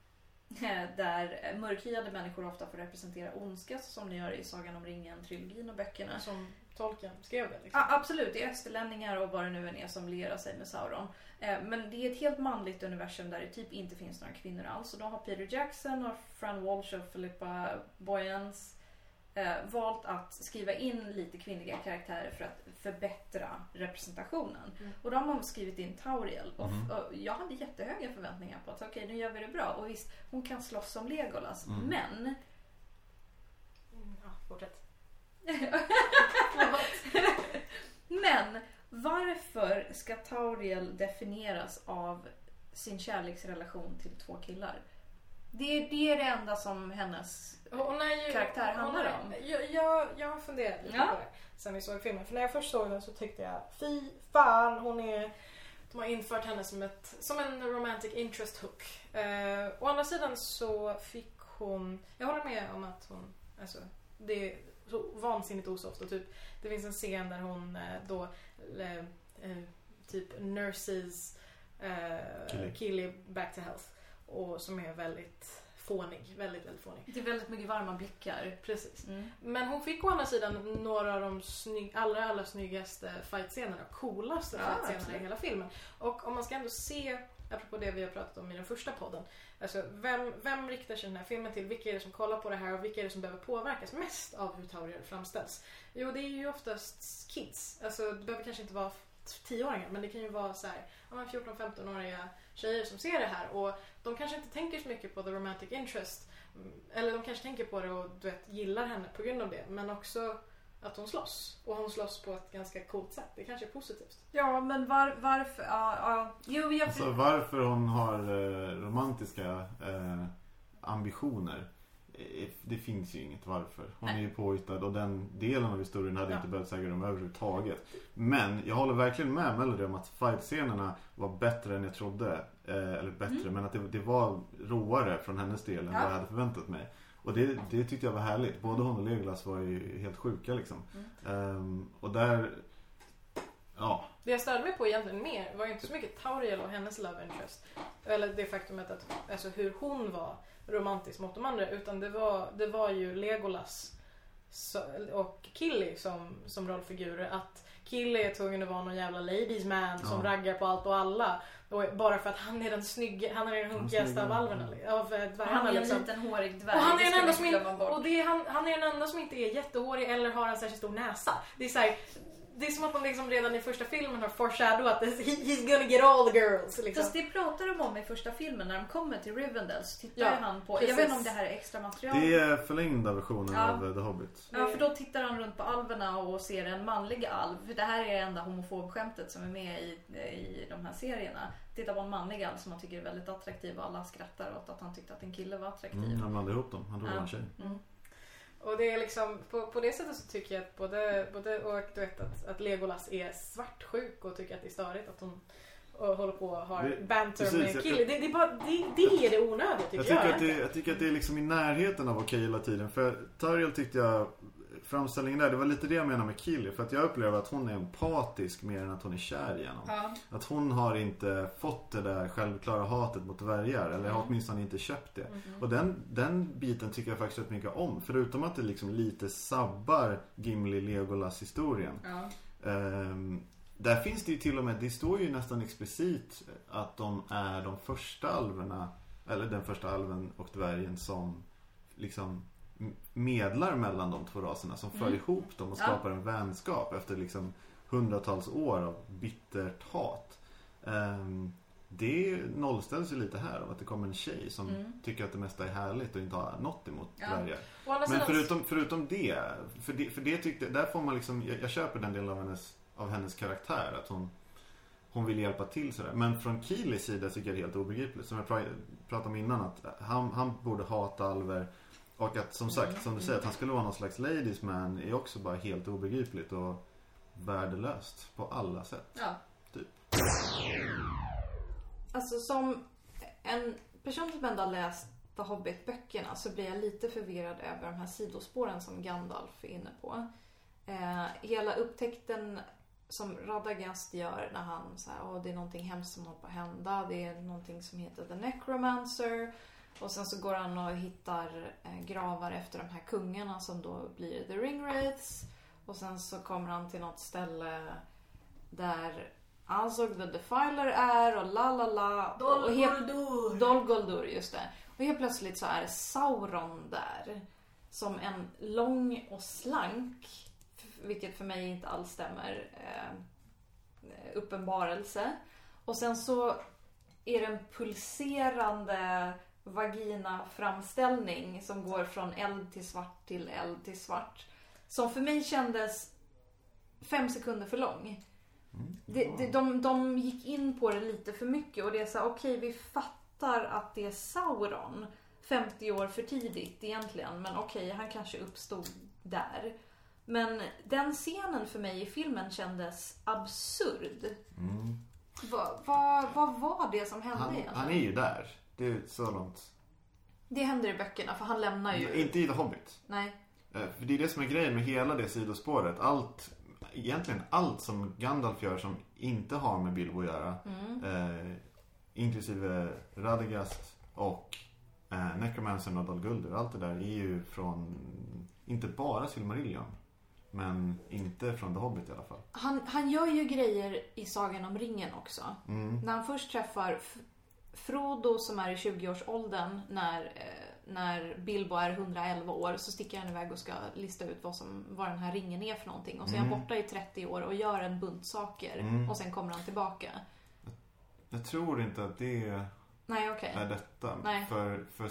där mörkhyade människor ofta får representera ondska som ni gör i Sagan om ringen, trilogin och böckerna. som tolken skrev det liksom. Ja, absolut, det är österlänningar och vad det nu än är som lierar sig med Sauron. Eh, Men det är ett helt manligt universum där det typ inte finns några kvinnor alls. Och då har Peter Jackson och Fran Walsh och Philippa Boyens eh, valt att skriva in lite kvinnliga karaktärer för att förbättra representationen. Mm. Och då har man skrivit in Tauriel. Och, mm. och jag hade jättehöga förväntningar på att okej, okay, nu gör vi det bra. Och visst, hon kan slåss som Legolas, mm. men... Mm, ja, fortsätt. men varför ska Tauriel definieras av sin kärleksrelation till två killar? Det det, är det enda som hennes hon är ju, karaktär hon handlar är- om. Jag, jag, jag har funderat lite Ja. på det sen vi såg filmen. För när jag först såg den så tyckte jag fy fan hon är de har infört henne som, ett, som en romantic interest hook. Eh, å andra sidan så fick hon, jag håller med om att hon, alltså det är så vansinnigt osoft och typ det finns en scen där hon eh, då eh, eh, typ nurses eh. Killy back to health och som är väldigt fånig, väldigt väldigt fånig. Det är väldigt mycket varma blickar. Precis. Mm. Men hon fick å andra sidan några av de snygg, allra, allra snyggaste fightscenerna, coolaste Ja, fightscenerna i hela filmen. Och om man ska ändå se, apropå det vi har pratat om i den första podden, alltså vem, vem riktar sig den här filmen till? Vilka är det som kollar på det här och vilka är det som behöver påverkas mest av hur Tauriel framställs? Jo, det är ju oftast kids. Alltså det behöver kanske inte vara tioåringar men det kan ju vara så här, ja, men 14-15-åriga tjejer som ser det här och de kanske inte tänker så mycket på the romantic interest Mm, Eller de kanske tänker på det och du vet, gillar henne på grund av det. Men också att hon slåss. Och hon slåss på ett ganska coolt sätt. Det kanske är positivt. Ja, men var, varför? Ja, ja. Jo, jag... Alltså varför hon har eh, romantiska eh, ambitioner. Eh, Det finns ju inget varför. Hon Nej. är ju påhittad och den delen av historien hade Ja. inte behövt säga dem överhuvudtaget. Men jag håller verkligen med Melody om att fight-scenerna var bättre än jag trodde. Eh, eller bättre, Mm. men att det, det var roare från hennes del än Ja. vad jag hade förväntat mig. Och det, det tyckte jag var härligt. Både hon och Legolas var ju helt sjuka liksom. Mm. Ehm, och där... Ja, Det jag störde mig på egentligen mer var ju inte så mycket Tauriel och hennes love interest. Eller det faktumet att, alltså hur hon var romantisk mot de andra. Utan det var, det var ju Legolas och Killy som, som rollfigurer. Att Killy är tvungen att vara någon jävla ladies man som Ja. raggar på allt och alla. Och bara för att han är den snygga, han är den hunkigaste av alverna. Av eh, Han dvärgarna är en liksom. liten hårig dvärg. Och han det är, den enda som inte och det är han, han är den enda som inte är jättehårig eller har en särskilt stor näsa. Det är så här, det är som att man liksom redan i första filmen har foreshadowat he's gonna get all the girls. Liksom. Fast det pratar de om i första filmen när de kommer till Rivendell så tittar Ja, han på, precis. jag vet inte om det här är extra material. det är förlängda versionen Ja. av The Hobbit. Ja, för då tittar han runt på alverna och ser en manlig alv. För det här är det enda homofobskämtet som är med i, i de här serierna. Titta på en manlig alv som han tycker är väldigt attraktiv och alla skrattar åt att han tyckte att en kille var attraktiv. Mm, han blandade ihop dem. Han trodde det var en tjej. Mm. Och det är liksom, på, på det sättet så tycker jag att både, både och du vet att, att Legolas är svartsjuk och tycker att det är störigt att hon och håller på och har Det- banter precis, med jag- Killy. Det, det, är bara, det, det är det onödiga tycker Jag jag. tycker, att det, jag tycker att det är liksom i närheten av okej hela tiden. För Tariel tyckte jag, framställningen där, det var lite det jag menar med Killy. För att jag upplever att hon är empatisk mer än att hon är kär i honom. Ja. Att hon har inte fått det där självklara hatet mot dvärgar. Eller har åtminstone inte köpt det. Mhm. Och den, den biten tycker jag faktiskt rätt mycket om. Förutom att det liksom lite sabbar Gimli Legolas historien. Ja. Ehm, där finns det ju till och med, det står ju nästan explicit att de är de första alverna, eller den första alven och dvärgen som liksom medlar mellan de två raserna. Som för Mm. ihop dem och Ja. skapar en vänskap efter liksom hundratals år av bittert hat. Ehm, det nollställs ju lite här av att det kommer en tjej som Mm. tycker att det mesta är härligt och inte har något emot Ja. dvärgar. Men förutom, förutom det, för det, för det tyckte, där får man liksom, jag, jag köper den delen av hennes, av hennes karaktär. Att hon, hon vill hjälpa till sådär. Men från Keelys sida tycker jag det är helt obegripligt. Som jag pra- pratade om innan, att han, han borde hata alver. Och att som sagt, som du säger, att han skulle vara någon slags ladies man är också bara helt obegripligt och värdelöst på alla sätt. Ja. Typ. Alltså som en person som ändå har läst The Hobbit-böckerna så blir jag lite förvirrad över de här sidospåren som Gandalf är inne på. Eh, hela upptäckten som Radagast gör när han säger att det är någonting hemskt som håller på att hända. Det är någonting som heter The Necromancer. Och sen så går han och hittar eh, gravar efter de här kungarna som då blir The Ringwraiths. Och sen så kommer han till något ställe där Azog the Defiler är och la la la. Och helt, Dol Guldur, just det. Och helt plötsligt så är Sauron där. Som en lång och slank, vilket för mig inte alls stämmer, eh, uppenbarelse. Och sen så är det en pulserande vagina-framställning som går från eld till svart till eld till svart. Som för mig kändes fem sekunder för lång. Mm. Det, det, de, de gick in på det lite för mycket och det är så okej vi fattar att det är Sauron 50 år för tidigt egentligen men okej han kanske uppstod där. Men den scenen för mig i filmen kändes absurd. Mm. Vad vad vad var det som hände Han, egentligen? han är ju där. Det är så långt. Det händer i böckerna för han lämnar ju... Inte i The Hobbit. Nej. Eh, För det är det som är grejen med hela det sidospåret. Allt, egentligen allt som Gandalf gör som inte har med Bilbo att göra. Mm. Eh, inklusive Radagast och eh, Necromancern och Dol Guldur. Allt det där är ju från, inte bara Silmarillion. Men inte från The Hobbit i alla fall. Han, han gör ju grejer i Sagan om ringen också. Mm. När han först träffar Frodo som är i 20-årsåldern när, eh, när Bilbo är 111 år så sticker han iväg och ska lista ut vad, som, vad den här ringen är för någonting. Och så är han Mm. borta i 30 år och gör en bunt saker Mm. och sen kommer han tillbaka. Jag tror inte att det Nej, okej. är detta. Nej. För, för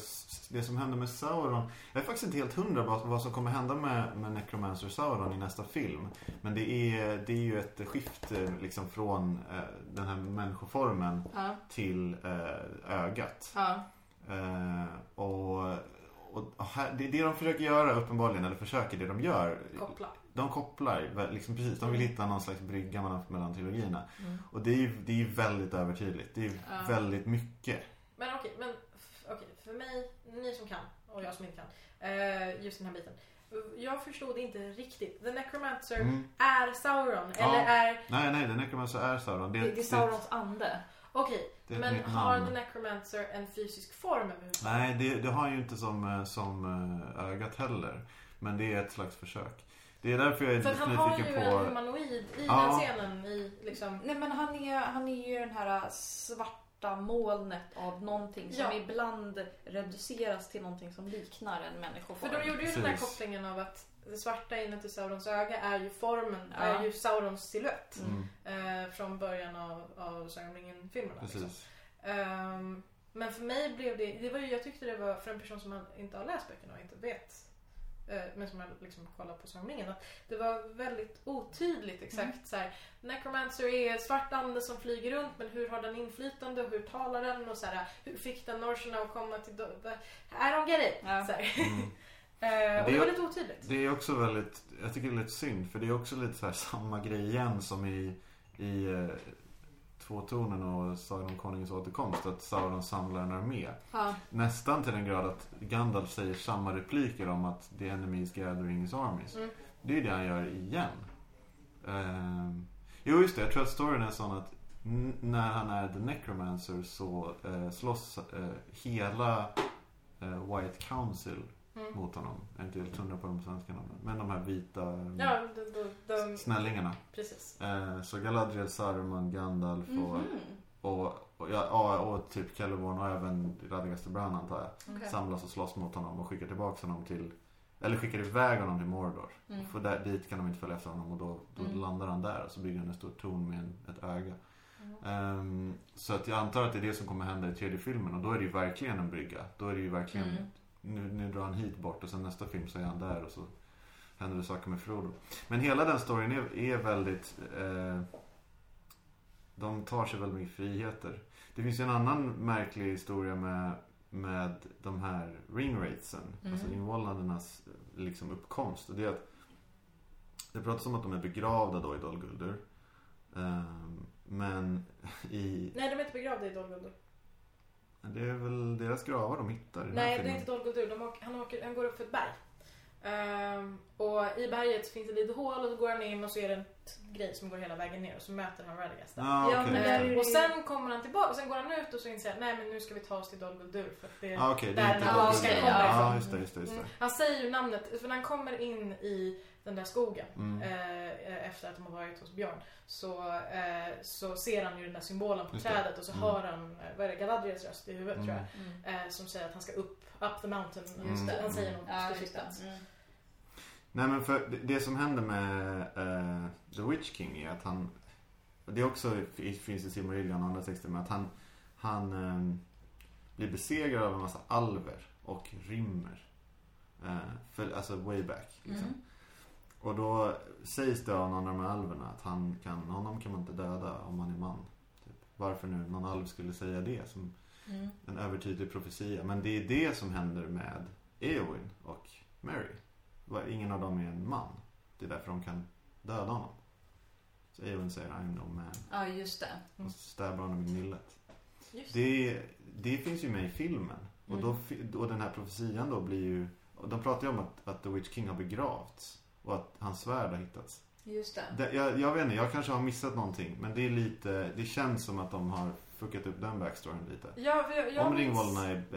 det som händer med Sauron. Jag är faktiskt inte helt hundra vad, vad som kommer hända med, med Necromancer Sauron i nästa film. Men det är, det är ju ett skifte liksom från eh, den här människoformen Ja, till eh, ögat. ja. Eh, och och här, det, det de försöker göra uppenbarligen, eller försöker, det de gör. Koppla. De kopplar, liksom precis. De vill Mm. hitta någon slags brygga mellan, mellan trilogierna. Mm. Och det är ju det är väldigt övertydligt. Det är Ja. väldigt mycket. Men okej, men okej, för mig, ni som kan och jag som inte kan, eh, just den här biten. Jag förstod inte riktigt. The Necromancer Mm. är Sauron, Ja. eller är... Nej, nej, The Necromancer är Sauron. Det, det är Saurons ande. Okej, det men har. The Necromancer en fysisk form överhuvudtaget? Nej, det, det har han ju inte som, eh, som eh, ögat heller. Men det är ett slags försök. Det är därför jag är För att han har ju nyfiken en på... humanoid i Ja. den scenen i liksom... Nej men han är, han är ju den här svarta molnet av någonting som Ja. ibland reduceras till någonting som liknar en För människoform. de gjorde ju den här Precis. kopplingen av att det svarta inuti Saurons öga är ju formen, Ja. är ju Saurons silhuett. Mm, Eh, från början av, av Sagan om ringen-filmerna. Liksom. precis. Ehm, men för mig blev det, det var ju, jag tyckte det var för en person som inte har läst böckerna och inte vet men som har liksom kollat på att det var väldigt otydligt exakt Mm. så här. Necromancer är svart ande som flyger runt men hur har den inflytande och hur talar den och så här, hur fick den Norserna att komma till... I don't get it! Ja. Så här. Mm. Eh, och Det det är- var lite otydligt. Det är också väldigt, jag tycker det är lite synd. För det är också lite så här samma grej igen som i, i Två tornen och Sagan om Konungens återkomst. Att Sauron samlar en armé. Ja. Nästan till den grad att Gandalf säger samma repliker om att the gathering his armies. Mm. Det är ju det han gör igen. Ehm, jo just det, jag tror att storyn är sån att när han är the necromancer så eh, slåss eh, hela eh, White Council Mm. mot honom. Jag är inte helt hundra på de svenska namnen. Men de här vita Ja, de, de, snällingarna. precis. Eh, så Galadriel, Saruman, Gandalf och, Mhm. och, och, ja, ja, och typ Celeborn och även Radagast Bran antar jag. Okej. Samlas och slåss mot honom och skickar tillbaka honom till eller skickar iväg honom till Mordor. Mm. För där, dit kan de inte följa efter honom och då, då Mm. landar han där och så bygger han en stor torn med en, ett öga. Mm. Ehm, så att jag antar att det är det som kommer hända i tredje filmen och då är det ju verkligen en brygga. Då är det ju verkligen, Mm. Nu, nu drar han hit bort och sen nästa film så är han där och så händer det saker med Frodo. Men hela den storyn är, är väldigt, eh, de tar sig väldigt mycket friheter. Det finns ju en annan märklig historia med, med de här ringratesen, Mm. alltså invålnadernas eh, liksom uppkomst. Och det är att det pratas om att de är begravda då i Dol Guldur. Ehm, men i, Nej, de är inte begravda i Dol Guldur. Det är väl deras gravar de hittar i Nej, det är inte Dol Guldur. De åker, han, åker, han går upp för ett berg. Ehm, och i berget finns det lite hål och då går han in och så är det en grej som går hela vägen ner och så möter han Radagast där. Ah, Ja, men där är Ehm, och sen kommer han tillbaka och sen går han ut och så inser han nej men nu ska vi ta oss till Dol Guldur för att det Ah, är där här Guldur. ondskan okej, kommer ja. Ja, ifrån. just det, just det. Just Mm. det. Han säger ju namnet, för när han kommer in i den där skogen Mm. eh, efter att de har varit hos Björn så, eh, så ser han ju den där symbolen på trädet och så Mm. hör han, eh, vad är det, Galadriels röst i huvudet tror jag. Mm. Eh, som säger att han ska upp, up the mountain. Just det. Han säger något Ja, specifikt. Mm. Nej men för det, det som händer med eh, The Witch King är att han Det är också i- finns i Silmarillion och andra texter med att han Han eh, blir besegrad av en massa alver och rimmer. Eh, för, alltså way back. Liksom. Mm. Och då sägs det av någon av de här alverna att han kan, honom kan man inte döda om han är man. Typ. Varför nu någon alv skulle säga det som Mm. en övertydlig profetia. Men det är det som händer med Eowyn och Mary. Ingen av dem är en man. Det är därför de kan döda honom. Så Eowyn säger I'm no man. Ja, just det. Mm. Och stäbar honom i nyllet. Just det. Det, finns ju med i filmen. Och, Mm. då, fi- och den här profetian då blir ju... Och de pratar ju om att, att The Witch King har begravts. Och att hans svärd har hittats. Just det. Det, jag, jag vet inte, jag kanske har missat någonting. Men det är lite... Det känns som att de har fuckat upp den backstoryn lite. Ja, jag, jag om minns-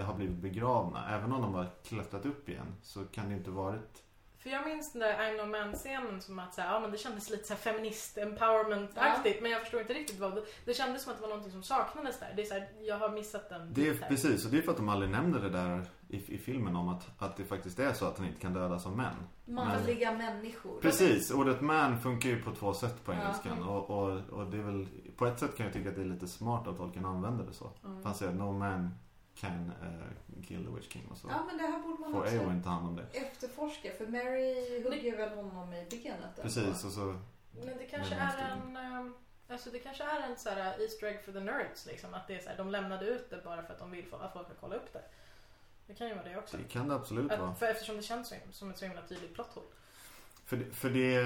har blivit begravna, även om de har klättrat upp igen, så kan det inte varit... För jag minns den där I'm no man-scenen som att så här, ja, men det kändes lite så feminist empowerment-aktigt. Men jag förstår inte riktigt vad det, det kändes som att det var någonting som saknades där. Det är så här, jag har missat den Det är, precis, och det är för att de aldrig nämner det där i, i filmen om att, att det faktiskt är så att han inte kan dödas av män. Manliga människor. Precis, ordet man funkar ju på två sätt på Ja. engelskan. Och, och, och det är väl, på ett sätt kan jag tycka att det är lite smart att tolken använder det så. Mm. Han säger no man can eh, kill the witch king och så. Ja, men det här borde man Får också Eowyn ta hand om det. efterforska. För Mary hugger väl honom i benet. Precis, och så... Men det kanske Men är en... ehm, Alltså det kanske är en så här Easter egg for the nerds liksom. Att det är så här, de lämnade ut det bara för att de vill få, att folk ska kolla upp det. Det kan ju vara det också. Det kan det absolut vara. Att, för eftersom det känns som ett så himla tydligt plot hole. För det, för det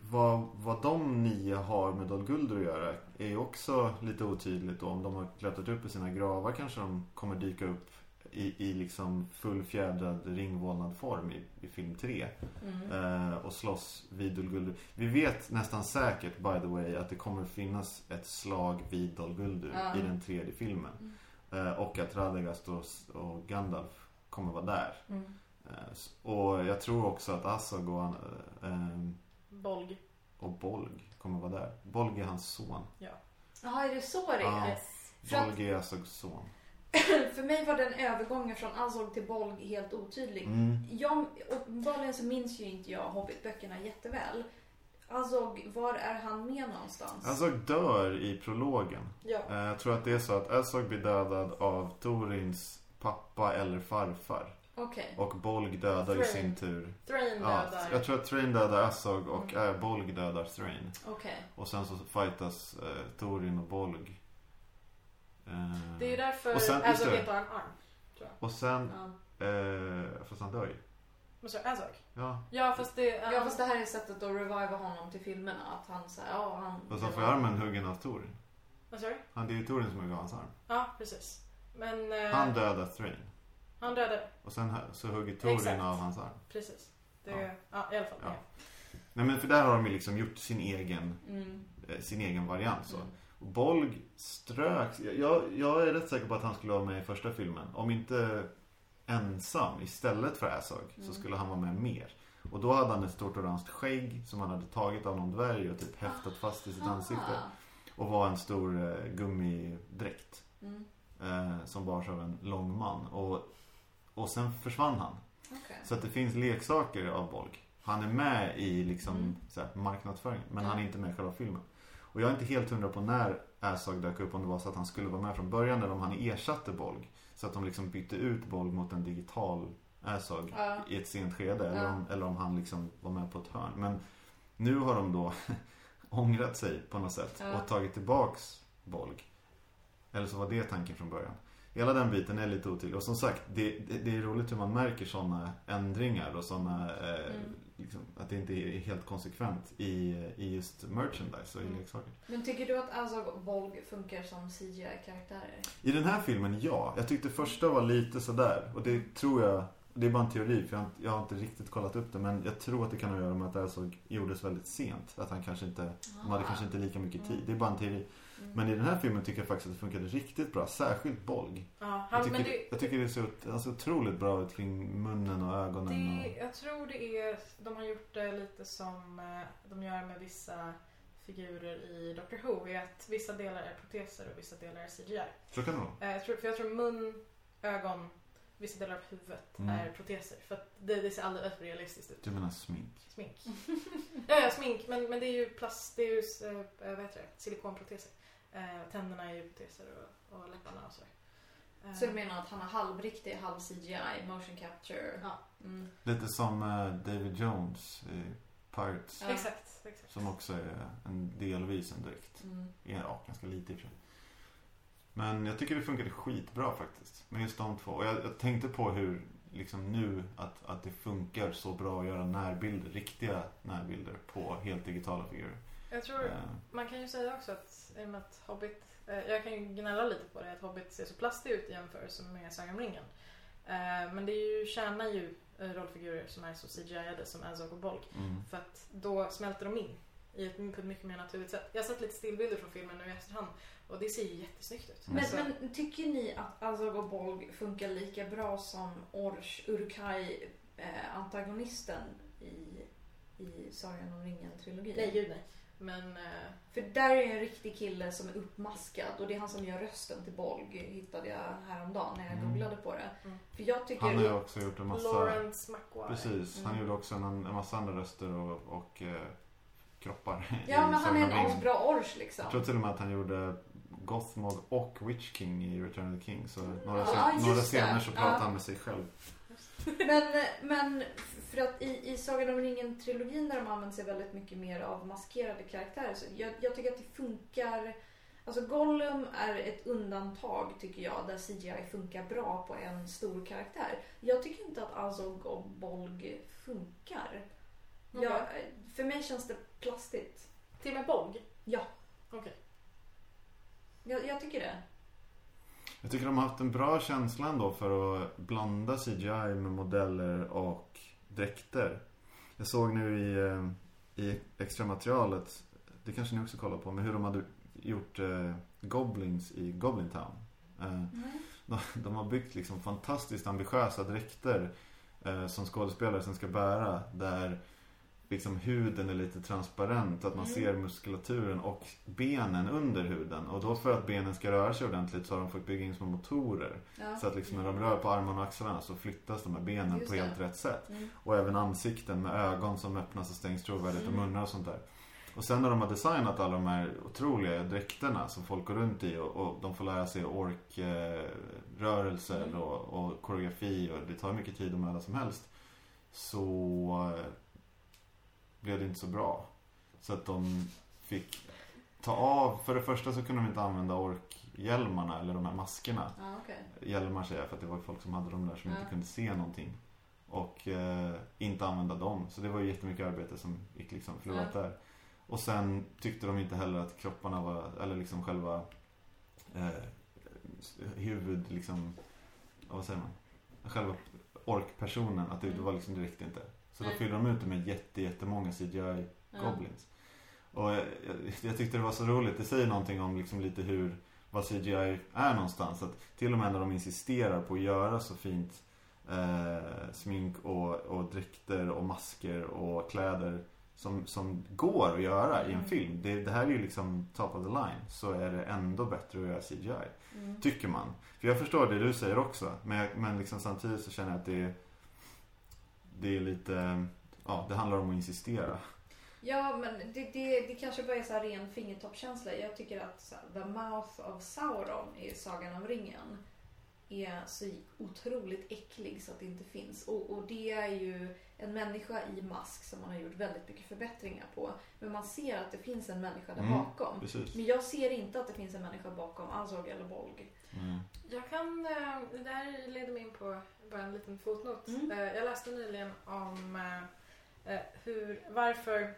vad, vad de nio har med Dol Guldur att göra är ju också lite otydligt då. Om de har klättrat upp i sina gravar kanske de kommer dyka upp i, i liksom fullfjädrad ringvålnad form i, i film 3. Mm. Eh, och slåss vid Dol Guldur. Vi vet nästan säkert by the way att det kommer finnas ett slag vid Dol Guldur Ja. i den tredje filmen. Eh, och att Radagast och, och Gandalf kommer vara där. Mm. Eh, och jag tror också att Azog och, han, eh, ehm, Bolg. och Bolg kommer vara där. Bolg är hans son. Jaha, är det så det är? Ja. Bolg är Azogs son. För mig var den övergången från Azog till Bolg helt otydlig. Mm. Jag, uppenbarligen så minns ju inte jag Hobbit-böckerna jätteväl. Azog, var är han med någonstans? Azog dör i prologen. Ja. Eh, jag tror att det är så att Azog blir dödad av Torins pappa eller farfar. Okej. Och Bolg dödar i Thrain. sin tur. Thrain Ja, dödar. jag tror att Thrain dödar Azog och äh, Bolg dödar Thrain. Okej. Och sen så fightas eh, Torin och Bolg. Eh, Det är ju därför Azog inte har en arm. Och sen, Ja. fast han dör ju. Vad sa du? Azog? Ja, Ja fast det... ja, fast det här är sättet att reviva honom till filmerna. Att han säger, ja han... fast han får ju armen huggen av Torin. Vad sa du? Han, det är ju Torin som hugger av hans arm. Ja, precis. Men... eh, Han dödar Thrain. Han dödade. Och sen så hugger Torin Exakt. av hans arm. Precis. Det, Ja. ja. i alla fall. Ja. Ja. Nej men för där har de ju liksom gjort sin egen, Mm. eh, sin egen variant så. Mm. Och Bolg ströks. Jag, jag är rätt säker på att han skulle vara med i första filmen. Om inte ensam istället för Azog Mm. så skulle han vara med mer. Och då hade han ett stort orange skägg som han hade tagit av någon dvärg och typ häftat fast i sitt ansikte. Ah. Och var en stor eh, gummidräkt. Mm. Eh, som bars av en lång man. Och, och sen försvann han. Okej. Så att det finns leksaker av Bolg. Han är med i liksom Mm. här, marknadsföringen. Men Ja. han är inte med i själva filmen. Och jag är inte helt hundra på när Azog dök upp. Om det var så att han skulle vara med från början. Eller om han ersatte Bolg. Så att de liksom bytte ut Bolg mot en digital Azog. Ja. I ett sent skede. Eller, Ja. om, eller om han liksom var med på ett hörn. Men nu har de då ångrat sig på något sätt. Ja. Och tagit tillbaks Bolg. Eller så var det tanken från början. Hela den biten är lite otydlig. Och som sagt, det, det, det är roligt hur man märker sådana ändringar och sådana, eh, Mm. Liksom, att det inte är helt konsekvent i, i just merchandise och i Mm. leksaker. Men tycker du att Azog och Bolg funkar som CGI-karaktärer? I den här filmen, ja. Jag tyckte första var lite sådär. Och det tror jag, det är bara en teori för jag har, inte, jag har inte riktigt kollat upp det. Men jag tror att det kan ha att göra med att såg, gjordes väldigt sent. Att han kanske inte, de hade kanske inte lika mycket tid. Det är bara en teori. Mm. Men i den här filmen tycker jag faktiskt att det funkade riktigt bra. Särskilt Bolg. Ja, Jag han, tycker, men det, jag tycker det ser ut, ser otroligt bra ut kring munnen och ögonen. det, Och, jag tror det är... De har gjort det lite som eh, de gör med vissa figurer i Doctor Who. Är att vissa delar är proteser och vissa delar är CGI. så kan det vara. Eh, jag tror, för jag tror mun, ögon, vissa delar av huvudet Mm. är proteser. För att det, det ser alldeles för realistiskt ut. Du menar smink? Smink. ja, ja, smink. Men, men det är ju plast, det är ju eh, vad heter det? silikonproteser. Eh, tänderna är ju proteser och, och läpparna och så. Eh, Så du menar att han är halvriktig, halv CGI, motion capture? Ja. Mm. Lite som eh, David Jones i Pirates. Ja. Exakt, exakt. Som också är en delvis en dräkt. Mm. Ja, ganska lite i och för sig. Men jag tycker det funkade skitbra faktiskt. Med just de två. Och jag, jag tänkte på hur liksom nu att, att det funkar så bra att göra närbilder, riktiga närbilder på helt digitala figurer. Jag tror, Eh, man kan ju säga också att i och med att Hobbit, eh, jag kan ju gnälla lite på det, att Hobbit ser så plastig ut i jämförelse med Sagan om ringen. Eh, men det är ju, tjänar ju eh, rollfigurer som är så CGI-ade som Azog och Bolg. mm. För att då smälter de in i ett, på ett mycket mer naturligt sätt. Jag har sett lite stillbilder från filmen nu i efterhand och det ser ju jättesnyggt ut. Mm. Men, Alltså, men tycker ni att Azog och Bolg funkar lika bra som Orch Urkai eh, antagonisten i, i Sagan om ringen-trilogin? nej, gud nej. Men eh, För där är en riktig kille som är uppmaskad och det är han som gör rösten till Bolg hittade jag häromdagen när jag Mm. googlade på det. Mm. För jag tycker... Han har ju också gjort en massa... Lawrence McQuarrie. Precis, han Mm. gjorde också en, en massa andra röster och, och eh, kroppar. Ja men han är en asbra Orch liksom. Jag tror till och med att han gjorde Gothmog och Witch King i Return of the King. Så några, Ja, scen- just några scener så pratar Ja. han med sig själv. Men, men för att i, i Sagan om ringen-trilogin där de använder sig väldigt mycket mer av maskerade karaktärer. Så jag, jag tycker att det funkar. Alltså Gollum är ett undantag tycker jag där CGI funkar bra på en stor karaktär. Jag tycker inte att Azog och Bolg funkar. Okej. Jag, för mig känns det plastigt. Till och med Bolg? Ja. Okej. Jag, jag tycker det. Jag tycker de har haft en bra känsla ändå för att blanda CGI med modeller och dräkter. Jag såg nu i, eh, i extra materialet, det kanske ni också kollar på, men hur de hade gjort eh, Goblins i Goblin Town. Eh, de, de har byggt liksom fantastiskt ambitiösa dräkter eh, som skådespelare som ska bära där liksom huden är lite transparent, att man Mm. ser muskulaturen och benen under huden. Och då för att benen ska röra sig ordentligt så har de fått bygga in små motorer. Ja. Så att liksom när de rör på armarna och axlarna så flyttas de här benen Just på det. helt rätt sätt. Mm. Och även ansikten med ögon som öppnas och stängs trovärdigt och Mm. munnar och sånt där. Och sen när de har designat alla de här otroliga dräkterna som folk går runt i och, och de får lära sig ork-rörelser Mm. och, och koreografi och det tar mycket tid och möda som helst. Så eh, blev det inte så bra. Så att de fick ta av, för det första så kunde de inte använda orkhjälmarna eller de här maskerna. Ja, okej. Hjälmar säger jag för att det var folk som hade dem där som Ja. inte kunde se någonting. Och eh, inte använda dem. Så det var ju jättemycket arbete som gick liksom förlorat Ja. där. Och sen tyckte de inte heller att kropparna var, eller liksom själva eh, huvud liksom, vad säger man? Själva orkpersonen, att det, det Mm. var liksom direkt inte. Så då Nej. fyllde de ut det med jätte, jättemånga CGI Ja. Goblins. Och jag, jag, jag tyckte det var så roligt. Det säger någonting om liksom lite hur, vad CGI är någonstans. Att till och med när de insisterar på att göra så fint eh, smink och, och dräkter och masker och kläder som, som går att göra i en Mm. film. Det, det här är ju liksom top of the line. Så är det ändå bättre att göra CGI. Mm. Tycker man. För jag förstår det du säger också. Men, jag, men liksom samtidigt så känner jag att det är, det är lite, ja det handlar om att insistera. Ja, men det, det, det kanske bara är så här ren fingertoppskänsla. Jag tycker att här, The Mouth of Sauron i Sagan om ringen är så otroligt äcklig så att det inte finns. Och, och det är ju en människa i mask som man har gjort väldigt mycket förbättringar på. Men man ser att det finns en människa där Mm. bakom. Precis. Men jag ser inte att det finns en människa bakom Azog eller Bolg. Mm. Jag kan, eh, det där leder mig in på bara en liten fotnot. Mm. Eh, Jag läste nyligen om eh, hur, varför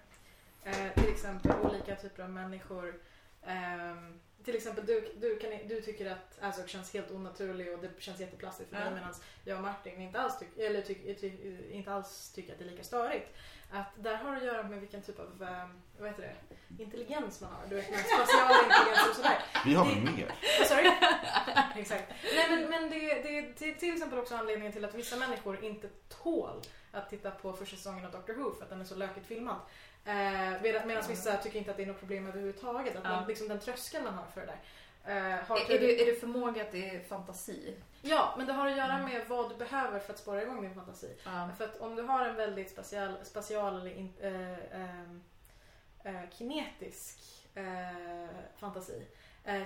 till exempel olika typer av människor ehm, till exempel du, du, kan, du tycker att Azog känns helt onaturlig och det känns jätteplastigt för Ja. dig medan jag och Martin inte alls, tyck, eller tyck, ty, inte alls tycker att det är lika störigt. Att där har det att göra med vilken typ av eh, vad heter det? intelligens man har. Du vet, spatial intelligens och sådär. Vi har väl mer? Oh, sorry. Exakt. Nej, men, men det, det är till, exempel också anledningen till att vissa människor inte tål att titta på första säsongen av Doctor Who för att den är så lökigt filmad. Eh, medan medan vissa tycker inte att det är något problem överhuvudtaget. Att man, Ja. liksom den tröskeln man har för det där. Eh, har Är, är, det, är det förmåga att det är fantasi? Ja, men det har att göra Mm. med vad du behöver för att spåra igång din fantasi. Ja. För att om du har en väldigt spatial, spatial eller in, ehm, eh, kinetisk eh, fantasi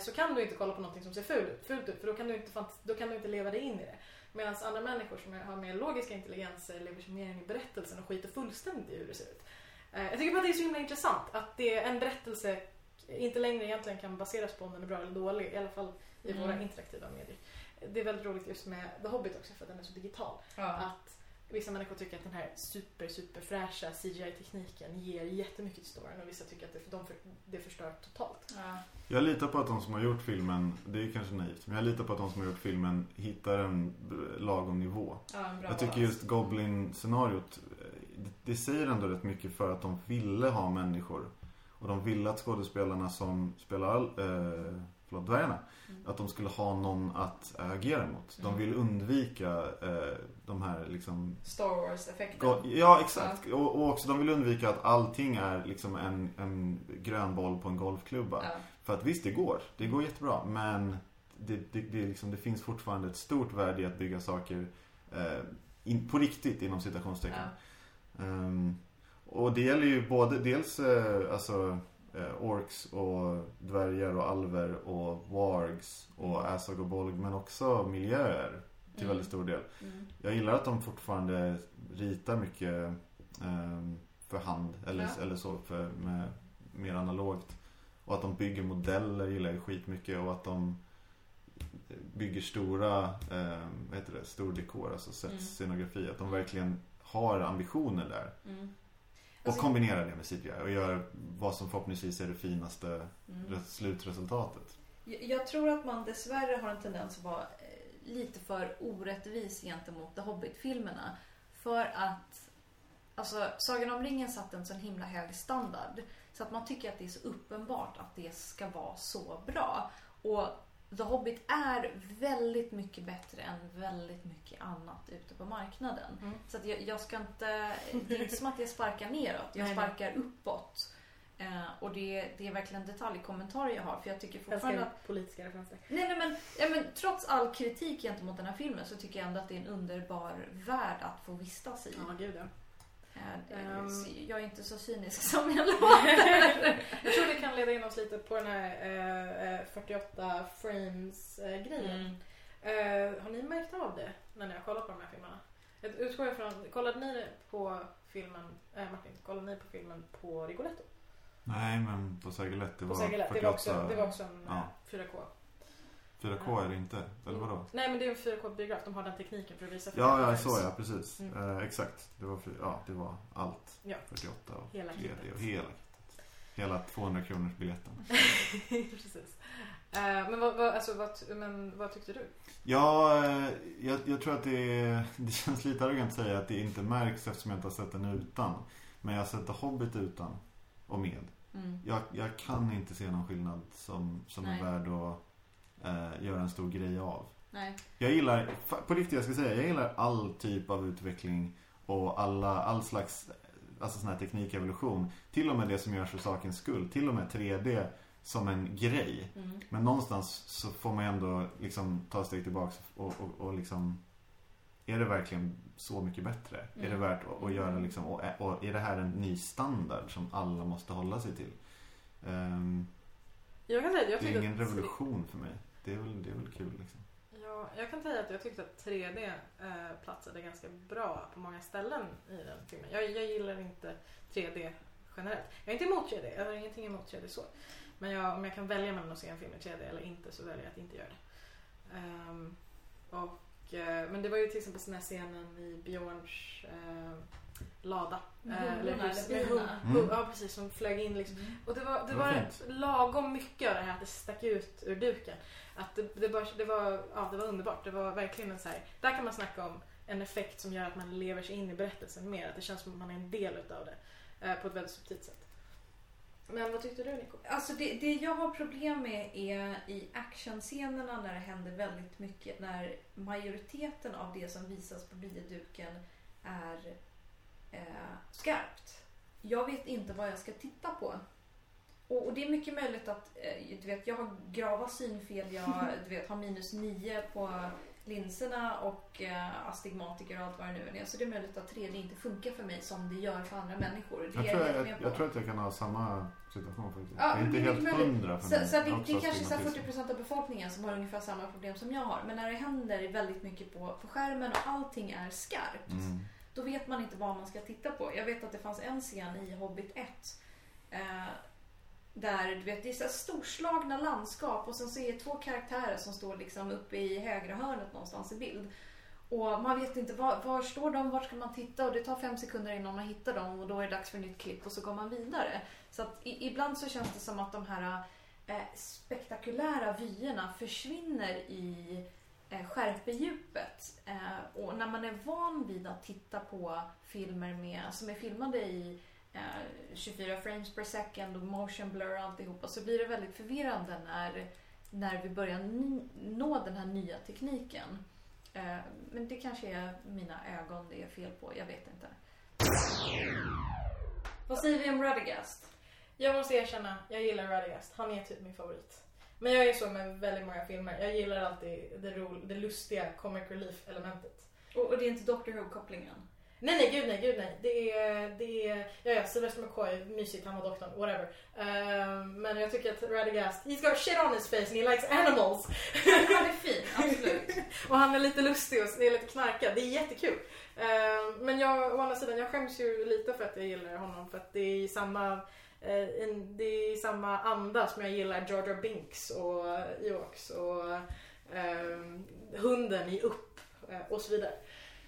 så kan du inte kolla på någonting som ser ful fult ut för då kan, du inte, då kan du inte leva dig in i det. Medan andra människor som har mer logiska intelligenser lever sig mer in i berättelsen och skiter fullständigt i hur det ser ut. Jag tycker bara att det är så himla intressant att det är en berättelse inte längre egentligen kan baseras på om den är bra eller dålig. I alla fall i Mm. våra interaktiva medier. Det är väldigt roligt just med The Hobbit också för att den är så digital. Ja. Att vissa människor tycker att den här super, super fräscha CGI-tekniken ger jättemycket till storyn och vissa tycker att det, de för, det förstör totalt. Ja. Jag litar på att de som har gjort filmen, det är kanske naivt, men jag litar på att de som har gjort filmen hittar en lagom nivå. Ja, en Jag tycker just Goblin-scenariot, eh, det, det säger ändå rätt mycket för att de ville ha människor. Och de ville att skådespelarna som spelar eh, förlåt, dvärgarna, Mm. att de skulle ha någon att agera mot. De Mm. vill undvika eh, de här liksom Star Wars-effekten. Ja, exakt. Och, och också de vill undvika att allting är liksom en, en grön boll på en golfklubba. Ja. För att visst, det går. Det går jättebra. Men det, det, det, liksom, det finns fortfarande ett stort värde i att bygga saker eh, in, på riktigt inom citationstecken. Ehm, och det gäller ju både dels eh, alltså, eh, orks och dvärgar och alver och wargs och Azog och Bolg men också miljöer till Mm. väldigt stor del. Mm. Jag gillar att de fortfarande ritar mycket ehm, för hand eller, Ja. eller så för, med, mer analogt. Och att de bygger modeller gillar jag skitmycket och att de bygger stora, eh, vad heter det, stor dekor, alltså set Mm. scenografi. Att de verkligen har ambitioner där. Mm. Och kombinerar det med CGI och gör vad som förhoppningsvis är det finaste Mm. res- slutresultatet. Jag, jag tror att man dessvärre har en tendens att vara eh, lite för orättvis gentemot The Hobbit-filmerna. För att alltså, Sagan om ringen satte en sån himla hög standard. Så att man tycker att det är så uppenbart att det ska vara så bra. Och The Hobbit är väldigt mycket bättre än väldigt mycket annat ute på marknaden. Mm. Så jag, jag ska inte... Det är inte som att jag sparkar neråt. Jag sparkar uppåt. Eh, och det, det är verkligen detaljkommentarer jag har. För jag tycker fortfarande att... politiska referenser. Nej, nej men, ja, men trots all kritik gentemot den här filmen så tycker jag ändå att det är en underbar värld att få vistas i. Ja, gud ja. Eh, Ehm. Jag är inte så cynisk som jag låter. Jag tror det kan leda in oss lite på den här eh, eh, 48 frames eh, grejen. Mm. Eh, har ni märkt av det när ni har kollat på de här filmerna? Jag utgår ifrån, kollade ni på filmen, eh, Martin, kollade ni på filmen på Rigoletto? Nej, men på På var det var också, det var också en Ja. eh, 4K. 4K eller inte? Eller vadå? Nej men det är en 4K-biograf, de har den tekniken för att visa Ja, 48 ja, frames. så ja, precis. Mm. Eh, exakt. Det var, ja, det var allt. Ja. 48 och Hela 3D kittet. och hela kittet. Hela 200 kronors biljetten. Precis. Eh, men, vad, vad, alltså, vad, men vad tyckte du? Ja, eh, jag, jag tror att det, är- det känns lite arrogant att säga att det inte märks eftersom jag inte har sett den utan. Men jag har sett The Hobbit utan och med. Mm. Jag, jag kan inte se någon skillnad som, som är värd att eh, göra en stor grej av. Nej. Jag gillar, på riktigt jag ska säga, jag gillar all typ av utveckling och alla, all slags alltså sån här teknikevolution. Till och med det som görs för sakens skull. Till och med 3D som en grej. Mm. Men någonstans så får man ändå liksom ta ett steg tillbaks och, och, och liksom Är det verkligen så mycket bättre? Är det Mm. värt att, att göra liksom och, och är det här en ny standard som alla måste hålla sig till? Ehm, Jag kan säga jag det är ingen revolution för mig. Det är väl, det är väl kul liksom. Ja, jag kan säga att jag tyckte att 3D eh, platsade ganska bra på många ställen i den filmen. Jag, jag gillar inte 3D generellt. Jag är inte emot 3D, jag har ingenting emot 3D så. Men jag, om jag kan välja mellan att se en film i 3D eller inte så väljer jag att inte göra det. Um, och, men det var ju till exempel den här scenen i Björns eh, lada. Med Eh, humlorna hus- med Mm. Ja precis, som flög in liksom. Mm. Och det var, det Det var var lagom mycket av det här att det stack ut ur duken. Att det, det, bara, det, var, ja, det var underbart. Det var verkligen en så här, där kan man snacka om en effekt som gör att man lever sig in i berättelsen mer. Att det känns som att man är en del utav det. Eh, på ett väldigt subtilt sätt. Men vad tyckte du Nico? Alltså det, det jag har problem med är i actionscenerna när det händer väldigt mycket. När majoriteten av det som visas på bioduken är eh, skarpt. Jag vet inte vad jag ska titta på. Och, och det är mycket möjligt att eh, du vet, jag har grava synfel, jag du vet, har minus 9 på linserna och eh, astigmatiker och allt vad det nu är. Så det är möjligt att 3D inte funkar för mig som det gör för andra människor. Det Jag är tror, jag, på. jag tror att jag kan ha samma situation faktiskt. Ja, det är inte är helt hundra för mig. Så, så det, Jag det är kanske så astigmatism. 40% av befolkningen som har ungefär samma problem som jag har. Men när det händer väldigt mycket på, på skärmen och allting är skarpt. Mm. då vet man inte vad man ska titta på. Jag vet att det fanns en scen i Hobbit 1 eh, där du vet, det är så storslagna landskap och sen så är det två karaktärer som står liksom uppe i högra hörnet någonstans i bild. Och man vet inte var, var står de, var ska man titta och det tar fem sekunder innan man hittar dem och då är det dags för nytt klipp och så går man vidare. Så att i, ibland så känns det som att de här eh, spektakulära vyerna försvinner i eh, skärpedjupet. Eh, och när man är van vid att titta på filmer med, som är filmade i 24 frames per second och motion blur och alltihopa så blir det väldigt förvirrande när, när vi börjar nå den här nya tekniken. Eh, men det kanske är mina ögon det är fel på, jag vet inte. Vad säger vi om Radagast? Jag måste erkänna, jag gillar Radagast. Han är typ min favorit. Men jag är så med väldigt många filmer. Jag gillar alltid det, ro, det lustiga comic relief elementet. Och, och det är inte Doctor Who-kopplingen? Nej, nej, gud nej, gud nej. Det är, det är, ja, ja, Sylvester McCoy, mysigt, han var doktorn, whatever. Ehm, men jag tycker att Radagast, he's got shit on his face and he likes animals. Han är fin, absolut. och han är lite lustig och är lite knarkad. Det är jättekul. Ehm, men jag, å andra sidan, jag skäms ju lite för att jag gillar honom. För att det är samma, eh, en, det är samma anda som jag gillar Georgia Binks och Ewoks och ehm, hunden i Upp eh, och så vidare.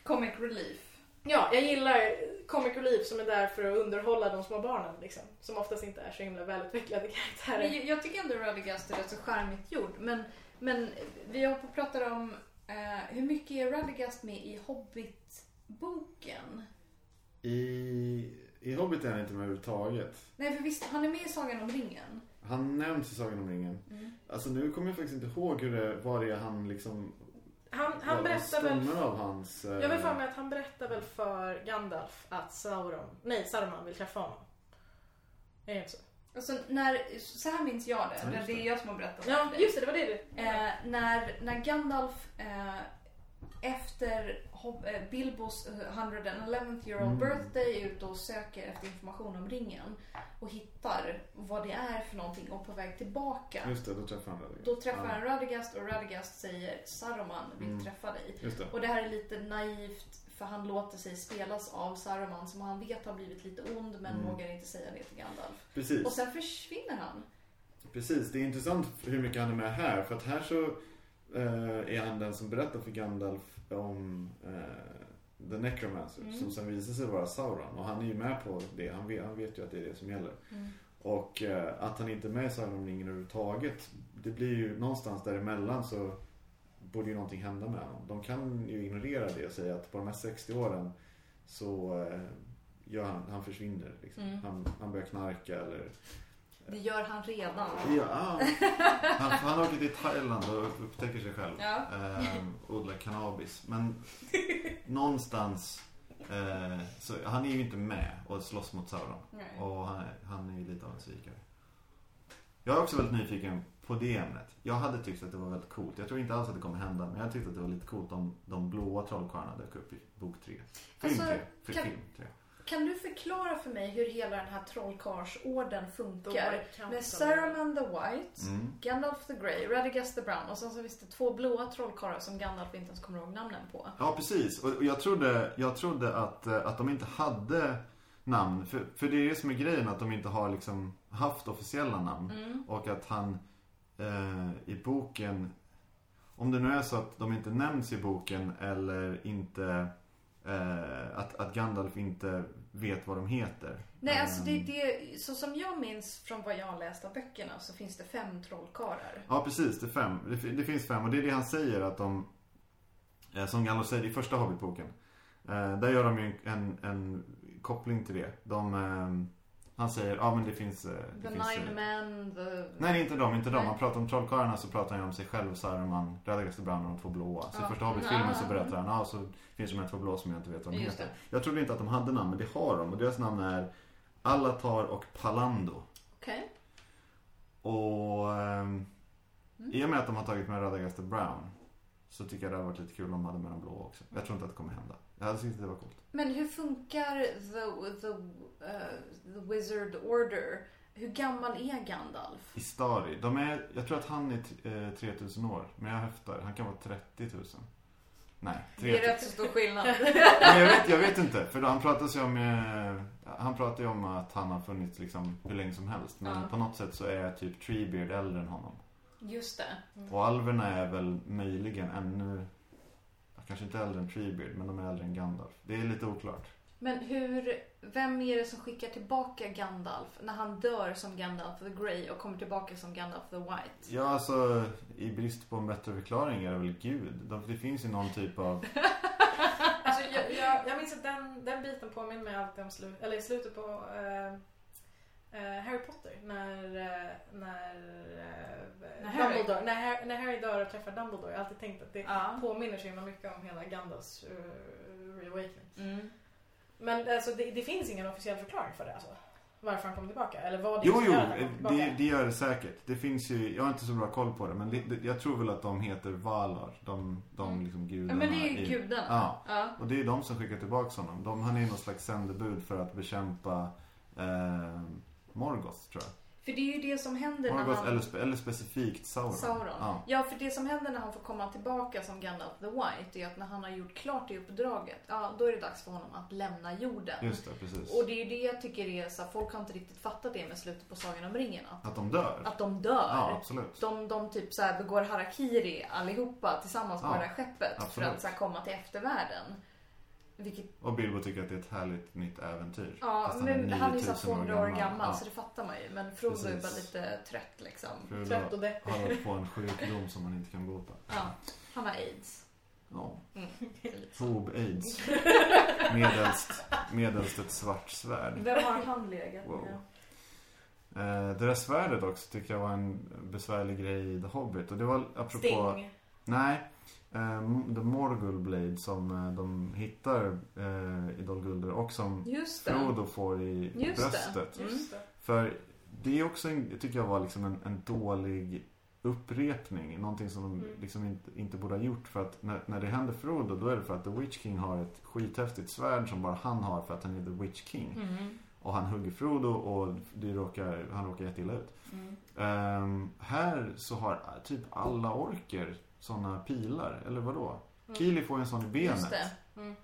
Comic relief. Ja, jag gillar comic relief som är där för att underhålla de små barnen liksom. Som oftast inte är så himla välutvecklade karaktärer. Men jag, jag tycker ändå Radagast är rätt så charmigt gjord. Men, men vi har på pratar om eh, hur mycket är Radagast med i Hobbit-boken? I, I Hobbit är han inte med överhuvudtaget. Nej, för visst, han är med i Sagan om ringen. Han nämns i Sagan om ringen. Mm. Alltså nu kommer jag faktiskt inte ihåg hur det, vad det är han liksom... Han, han vad berättar väl... av hans... eh, Jag vill för mig att han berättar väl för Gandalf att Sauron, nej Saruman vill träffa honom. Är det inte så? Alltså, när, så här minns jag det. Ja, det det. är jag som har berättat Ja, för dig. just det, det var det du... Eh, när, när Gandalf eh, efter Bilbos eh, 111th year old Mm. birthday är ute och söker efter information om ringen och hittar vad det är för någonting och på väg tillbaka. Just det, då träffar han Radagast. Då träffar Ja, han Radagast och Radagast säger Saruman vill Mm. träffa dig. Det. Och det här är lite naivt för han låter sig spelas av Saruman som han vet har blivit lite ond men Mm. vågar inte säga det till Gandalf. Precis. Och sen försvinner han. Precis, det är intressant hur mycket han är med här. För att här så eh, är han den som berättar för Gandalf om eh, The Necromancer. Mm. Som sen visar sig vara Sauron. Och han är ju med på det. Han vet, han vet ju att det är det som gäller. Och eh, att han inte är med i Sagan om ringen överhuvudtaget. Det blir ju någonstans däremellan så borde ju någonting hända med honom. De kan ju ignorera det och säga att på de här 60 åren så eh, gör han, han försvinner. Liksom. Mm. Han, han börjar knarka eller Det gör han redan. Ja, han, han åker till Thailand och upptäcker sig själv. Ja. Ehm, odlar cannabis. Men någonstans eh, så han är ju inte med och slåss mot Sauron. Nej. Och han är, han är ju lite av en svikare. Jag är också väldigt nyfiken på det ämnet. Jag hade tyckt att det var väldigt coolt. Jag tror inte alls att det kommer hända. Men jag tyckte att det var lite coolt om de blåa trollkarlarna dök upp i bok 3. Film Alltså, 3. För kan- film 3. Kan du förklara för mig hur hela den här trollkarlsorden funkar? Med Saruman the White, Mm. Gandalf the Grey, Radagast the Brown och sen så finns det två blåa trollkarlar som Gandalf inte ens kommer ihåg namnen på. Ja, precis. Och och jag trodde, jag trodde att, eh, att de inte hade namn. För, för det är det som är grejen, att de inte har liksom haft officiella namn. Mm. Och att han eh, i boken, om det nu är så att de inte nämns i boken eller inte, eh, att, att Gandalf inte vet vad de heter. Nej, alltså det, Ehm, det, så som jag minns från vad jag har läst av böckerna så finns det fem trollkarlar. Ja, precis. Det, är fem. Det, det finns fem. Och det är det han säger att de... Eh, som Gandalf säger i första Hobbitboken. Eh, där gör de ju en, en koppling till det. De, eh, han säger, ja men det finns... Eh, det The finns Nine eh, Men, the... Nej, inte de, inte de. Nej. Han pratar om trollkarlarna så pratar han om sig själv, Saruman, Radagast the Brown och de två blåa. Så Ja. i första Hobbit-filmen så berättar han, ja så finns det de här två blåa som jag inte vet vad de Just heter. det. Jag trodde inte att de hade namn, men det har de. Och deras namn är Alatar och Palando. Okej. Och ehm, Mm. i och med att de har tagit med Radagast the Brown så tycker jag det hade varit lite kul om de hade med de blå också. Jag tror inte att det kommer hända. Jag hade tyckt att det var coolt. Men hur funkar the, the, uh, the Wizard Order? Hur gammal är Gandalf? Istari, de är, jag tror att han är t- eh, 3000 år. Men jag höftar, han kan vara 30 000. Nej, Det är rätt stor skillnad. Men jag vet, jag vet inte. För han pratar ju om, eh, han pratar ju om att han har funnits liksom hur länge som helst. Men Ja. på något sätt så är typ Treebeard äldre än honom. Just det. Och alverna är väl möjligen ännu, kanske inte äldre än Treebeard, men de är äldre än Gandalf. Det är lite oklart. Men hur, vem är det som skickar tillbaka Gandalf när han dör som Gandalf the Grey och kommer tillbaka som Gandalf the White? Ja, alltså i brist på en bättre förklaring är det väl Gud. De- Det finns ju någon typ av, Alltså, jag, jag, jag minns att den, den biten påminner mig alltid om slu, eller i slutet på eh, Harry Potter. När, eh, när, eh, När Harry- Dumbledore, när, Harry, när Harry dör och träffar Dumbledore. Jag har alltid tänkt att det Ja. påminner så himla mycket om hela Gandalfs uh, reawakening. Mm. Men alltså, det, det finns ingen officiell förklaring för det alltså. Varför han kommer tillbaka? Eller vad det Jo, jo, det, det gör det säkert. Det finns ju, jag har inte så bra koll på det, men det, det, jag tror väl att de heter Valar. De, de Mm. liksom Ja, gudarna. men det är ju i- gudarna. Ja. Ja. Och det är de som skickar tillbaka honom. De, han är någon slags sändebud för att bekämpa eh, Morgoth, tror jag. För det är ju det som händer när Morgoth han... eller, spe, eller specifikt Sauron. Sauron. Ja. Ja, för det som händer när han får komma tillbaka som Gandalf the White är att när han har gjort klart det uppdraget, ja då är det dags för honom att lämna jorden. Just det, precis. Och det är ju det jag tycker är så folk har inte riktigt fattat det med slutet på Sagan om ringen. Att, Att de dör. att de dör. Ja, absolut. De, de typ så här begår harakiri allihopa tillsammans på Ja, det här skeppet för absolut. att så komma till eftervärlden. Vilket, Och Bilbo tycker att det är ett härligt nytt äventyr. ja, Fast men han är ju så 9000 här 200 år gammal Ja. så det fattar man ju. Men Frodo är Precis. bara lite trött liksom. Frodo Trött och deppig. har åkt på en sjukdom som man inte kan bota. Ja, han har aids. Ja. Mm, är så. Hob-aids. Medelst, medelst ett svart svärd. Vem har han legat Wow. med? Eh, det där svärdet också tycker jag var en besvärlig grej i The Hobbit. Och det var apropå... Sting. Nej. Eh, The Morgul Blade som eh, de hittar eh, i Dol Guldur och som. Frodo får i Just det. bröstet. Mm. Det. För det är också, en, tycker jag var liksom en, en dålig upprepning. Någonting som de Mm. liksom inte, inte borde ha gjort. För att när, när det händer Frodo då är det för att The Witch King har ett skithäftigt svärd som bara han har för att han är The Witch King. Mm. Och han hugger Frodo och det råkar, han råkar jätteilla ut. Mm. Ehm, här så har typ alla orker sådana pilar, eller vadå? Mm. Kili får en sån i benet. Just det. Mm.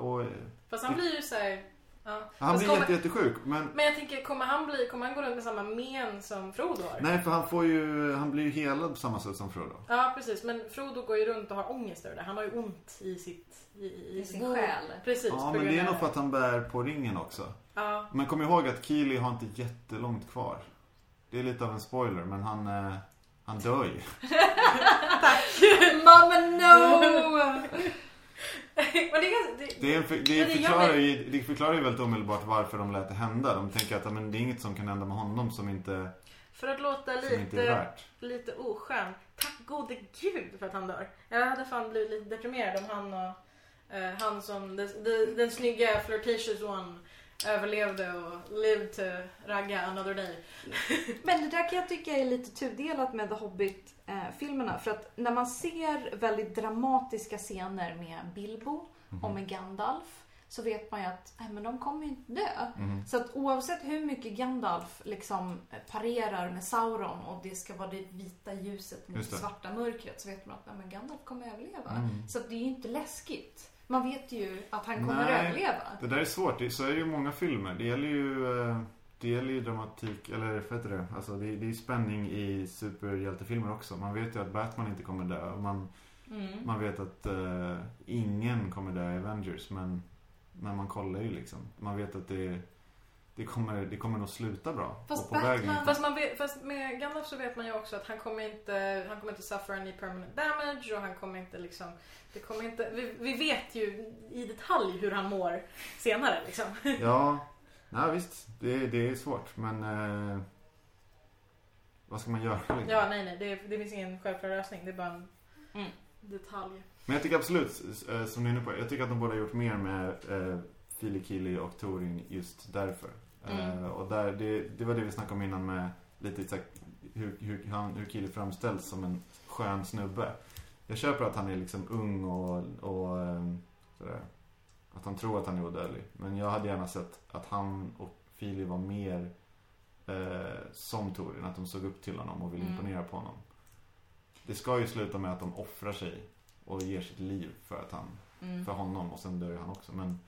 Och, Fast han blir ju såhär... Ja. han Fast blir kommer- jätte, jättesjuk. Men Men jag tänker, kommer han, bli, kommer han gå runt med samma men som Frodo har? nej, för han får ju, han blir ju helad på samma sätt som Frodo. Ja, precis. Men Frodo går ju runt och har ångest över det. Han har ju ont i sitt... I, i, I sin bo- själ. Precis. Ja, men det är nog för att han bär på ringen också. Ja. Men kom ihåg att Kili har inte jättelångt kvar. Det är lite av en spoiler, men han, eh, han dör ju. Mamma no! men det ganska... Det, Det, är en för, det, Men det gör förklarar ju, det förklarar ju väldigt omedelbart varför de lät det hända. De tänker att men, det är inget som kan hända med honom som inte, för att låta lite, lite oskön. Tack gode gud för att han dör. Jag hade fan blivit lite deprimerad om han och eh, han som den snygga flirtatious one överlevde och lived to ragga another day. Men det där kan jag tycka är lite tudelat med The Hobbit-filmerna. För att när man ser väldigt dramatiska scener med Bilbo Mhm. och med Gandalf så vet man ju att nej, men de kommer ju inte dö. Mhm. Så att oavsett hur mycket Gandalf liksom parerar med Sauron och det ska vara det vita ljuset mot det. svarta mörkret så vet man att nej, men Gandalf kommer överleva. Mm. Så att det är ju inte läskigt. Man vet ju att han kommer Nej. överleva. Det där är svårt. Det, så är det ju många filmer. Det gäller ju, eh, det gäller ju dramatik, eller vad heter det? Alltså det, det är spänning i superhjältefilmer också. Man vet ju att Batman inte kommer dö. Man, Mm. man vet att eh, ingen kommer dö i Avengers. Men, men man kollar ju liksom. Man vet att det, det, kommer, det kommer nog sluta bra. Fast och på vägen Batman- inte. Fast, man vet, fast med Gandalf så vet man ju också att han kommer inte, han kommer inte suffer any permanent damage och han kommer inte liksom, det kommer inte, vi, vi vet ju i detalj hur han mår senare liksom. Ja, nej, visst. Det, det är svårt. Men eh, vad ska man göra? Liksom? Ja, nej, nej, det, det finns ingen självklar lösning, det är bara en Mm. detalj. Men jag tycker absolut, eh, som ni är inne på, jag tycker att de borde ha gjort mer med eh, Fili Kili och Torin just därför. Mm. Eh, och där, det, det var det vi snackade om innan med lite så här, hur, hur, han, hur Kili framställs som en skön snubbe. Jag köper att han är liksom ung och, och eh, sådär, att han tror att han är odödlig. Men jag hade gärna sett att han och Fili var mer eh, som Torin, att de såg upp till honom och ville Mm. imponera på honom. Det ska ju sluta med att de offrar sig och ger sitt liv för att han, Mm. för honom och sen dör han också. Men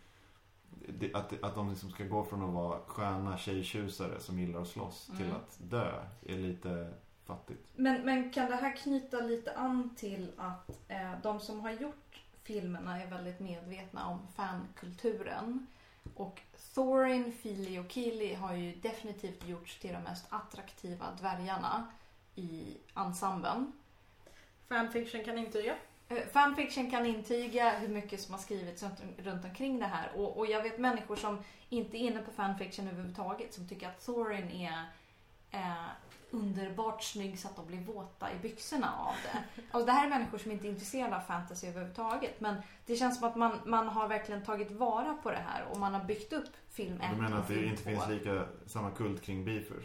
att, att de liksom ska gå från att vara sköna tjejtjusare som gillar att slåss till Mm. att dö är lite fattigt. Men, men kan det här knyta lite an till att eh, de som har gjort filmerna är väldigt medvetna om fankulturen. Och Thorin, Fili och Kili har ju definitivt gjorts till de mest attraktiva dvärgarna i ensemblen. Fanfiction kan intyga. Eh, Fanfiction kan intyga hur mycket som har skrivits runt, omkring det här. Och, och jag vet människor som inte är inne på fanfiction överhuvudtaget som tycker att Thorin är eh, underbart snygg så att de blir våta i byxorna av det. Alltså det här är människor som inte är intresserade av fantasy överhuvudtaget. Men det känns som att man, man har verkligen tagit vara på det här och man har byggt upp film 1 Du menar att det inte 2. finns lika, samma kult kring Beaver?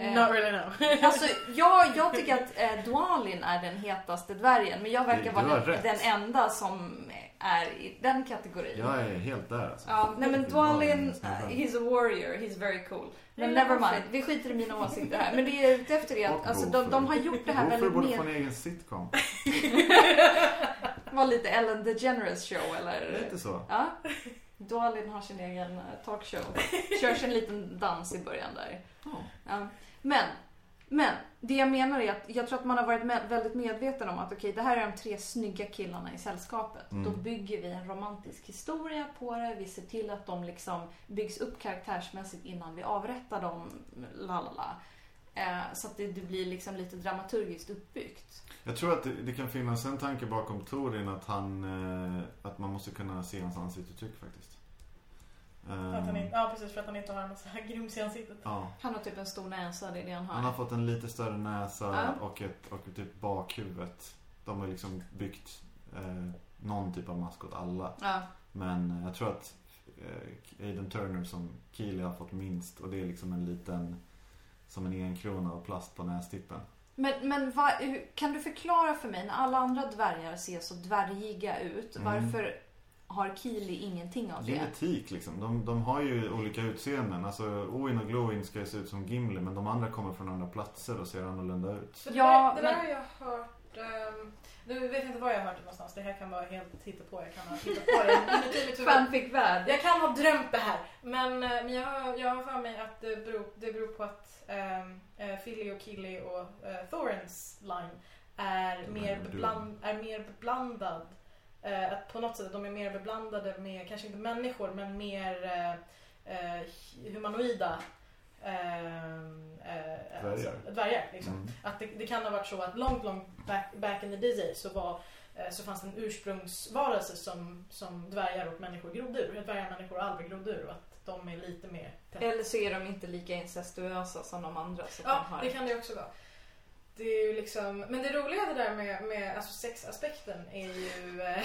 Eh, Not really no. Alltså, jag, jag tycker att eh, Dwalin är den hetaste dvärgen, men jag verkar vara den, rätt. den enda som är i den kategorin. Jag är helt där alltså. Ja, nej men Det Dwalin, uh, he's a warrior, he's very cool. Men never mind, vi skiter i mina åsikter här. Men det jag är ute efter är att alltså, de, de har gjort det här Gopher väldigt borde med... få en egen sitcom. var lite Ellen DeGeneres show eller? Lite så. Ja. Dwalin har sin egen eh, talkshow. Kör sin liten dans i början där. Ja. Men, men det jag menar är att jag tror att man har varit med, väldigt medveten om att okej, det här är de tre snygga killarna i sällskapet. Mm. Då bygger vi en romantisk historia på det. Vi ser till att de liksom byggs upp karaktärsmässigt innan vi avrättar dem. Lalala. Eh, så att det, det blir liksom lite dramaturgiskt uppbyggt. Jag tror att det, det kan finnas en tanke bakom Torin att han, eh, att man måste kunna se hans ansiktsuttryck faktiskt. Att han inte, ja precis för att han inte har en massa grums i ansiktet. ja. Han har typ en stor näsa, det är det han har. Han har fått en lite större näsa Ja. och, ett, och typ bakhuvudet. De har liksom byggt eh, någon typ av mask åt alla. Ja. Men eh, jag tror att eh, Aiden Turner som Keely har fått minst och det är liksom en liten som en enkrona av plast på nästippen. Men, men hur- kan du förklara för mig, när alla andra dvärgar ser så dvärgiga ut, Mm. varför har Keely ingenting av det? Genetik liksom. De, de har ju olika utseenden. Alltså Owen och Glowin ska ju se ut som Gimli men de andra kommer från andra platser och ser annorlunda ut. Så Ja, det, där, det där men- har jag hört. ehm, nu vet jag inte var jag har hört det någonstans. Det här kan vara helt hittepå. Jag kan ha hittat på det. Fanfic-värld. Jag kan ha drömt det här. Men, eh, men jag, har, jag har för mig att det beror, det beror på att um, Philly och Killy och uh, Thorens line är mer, är bebland, är mer beblandad. Eh, att på något sätt de är mer beblandade med, kanske inte människor, men mer eh, eh, humanoida eh, Dvärgar. Alltså, dvärgar liksom. Mm. Att det, det kan ha varit så att långt, långt back, back in the day så, var, eh, så fanns det en ursprungsvarelse som, som dvärgar och människor grodde ur. Dvärgar och människor aldrig grodde ur och att de är lite mer tätt. Eller så är de inte lika incestuösa som de andra. Så Ja, de har... det kan det också vara. Det är ju liksom, men det roliga det där med, med alltså sexaspekten är ju eh,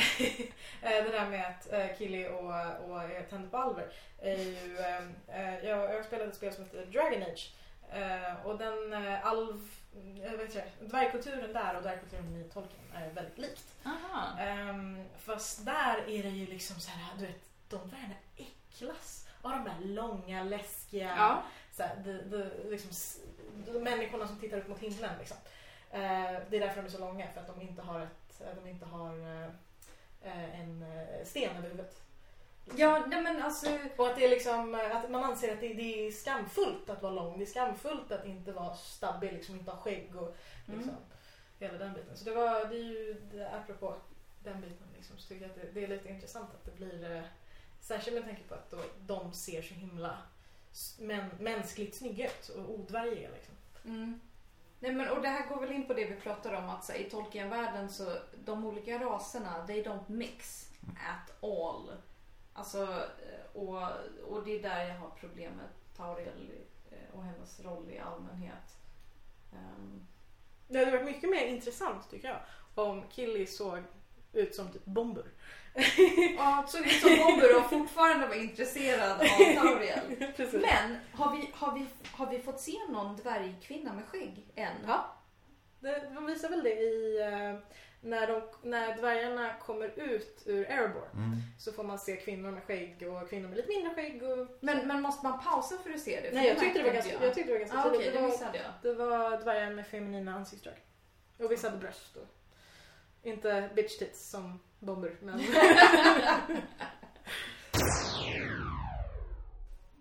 det där med att eh, Killy och, och är tänd på Alver. Är ju, eh, eh, jag, jag har spelat ett spel som heter Dragon Age. Eh, och den eh, alv, jag vet inte, dvärgkulturen där och dvärgkulturen i Tolkien är väldigt likt. Aha. Um, fast där är det ju liksom så här, du vet, de dvärgarna äcklas av de där långa, läskiga Ja. Så här, de, de, liksom, de människorna som tittar upp mot himlen. Liksom. Eh, det är därför de är så långa, för att de inte har, ett, eh, de inte har eh, eh, en eh, sten över huvudet. Ja, nej men alltså... Och att, det är liksom, att man anser att det, det är skamfullt att vara lång. Det är skamfullt att inte vara stabbig, liksom inte ha skägg och liksom, Mm. hela den biten. Så det var, det är ju, det, apropå den biten, liksom, så tycker jag att det, det är lite intressant att det blir, särskilt med tanke på att då, de ser så himla män, mänskligt snygga ut och odvärgiga. Liksom. Mm. Nej, men, och det här går väl in på det vi pratar om att så, i Tolkien-världen så de olika raserna, they don't mix at all. Alltså, eh, och, och det är där jag har problem med Tauriel eh, och hennes roll i allmänhet. Ehm, Det hade varit mycket mer intressant tycker jag om Killy såg ut som typ bomber. Ja, såg ut som Bobber och fortfarande var intresserad av Tauriel. Men har vi, har, vi, har vi fått se någon dvärgkvinna med skägg än? Ja. Det, de visar väl det i eh, när, de, när dvärgarna kommer ut ur Erebor Mm. så får man se kvinnor med skägg och kvinnor med lite mindre skägg. Och... Men, men måste man pausa för att se det? För Nej, jag tyckte det var ganska, inte jag tyckte det var ganska Ah, tydligt. Okej, det det, var, jag. det var dvärgar med feminina ansiktsdrag. Och vissa hade bröst. Och, inte bitch tits som bomber men...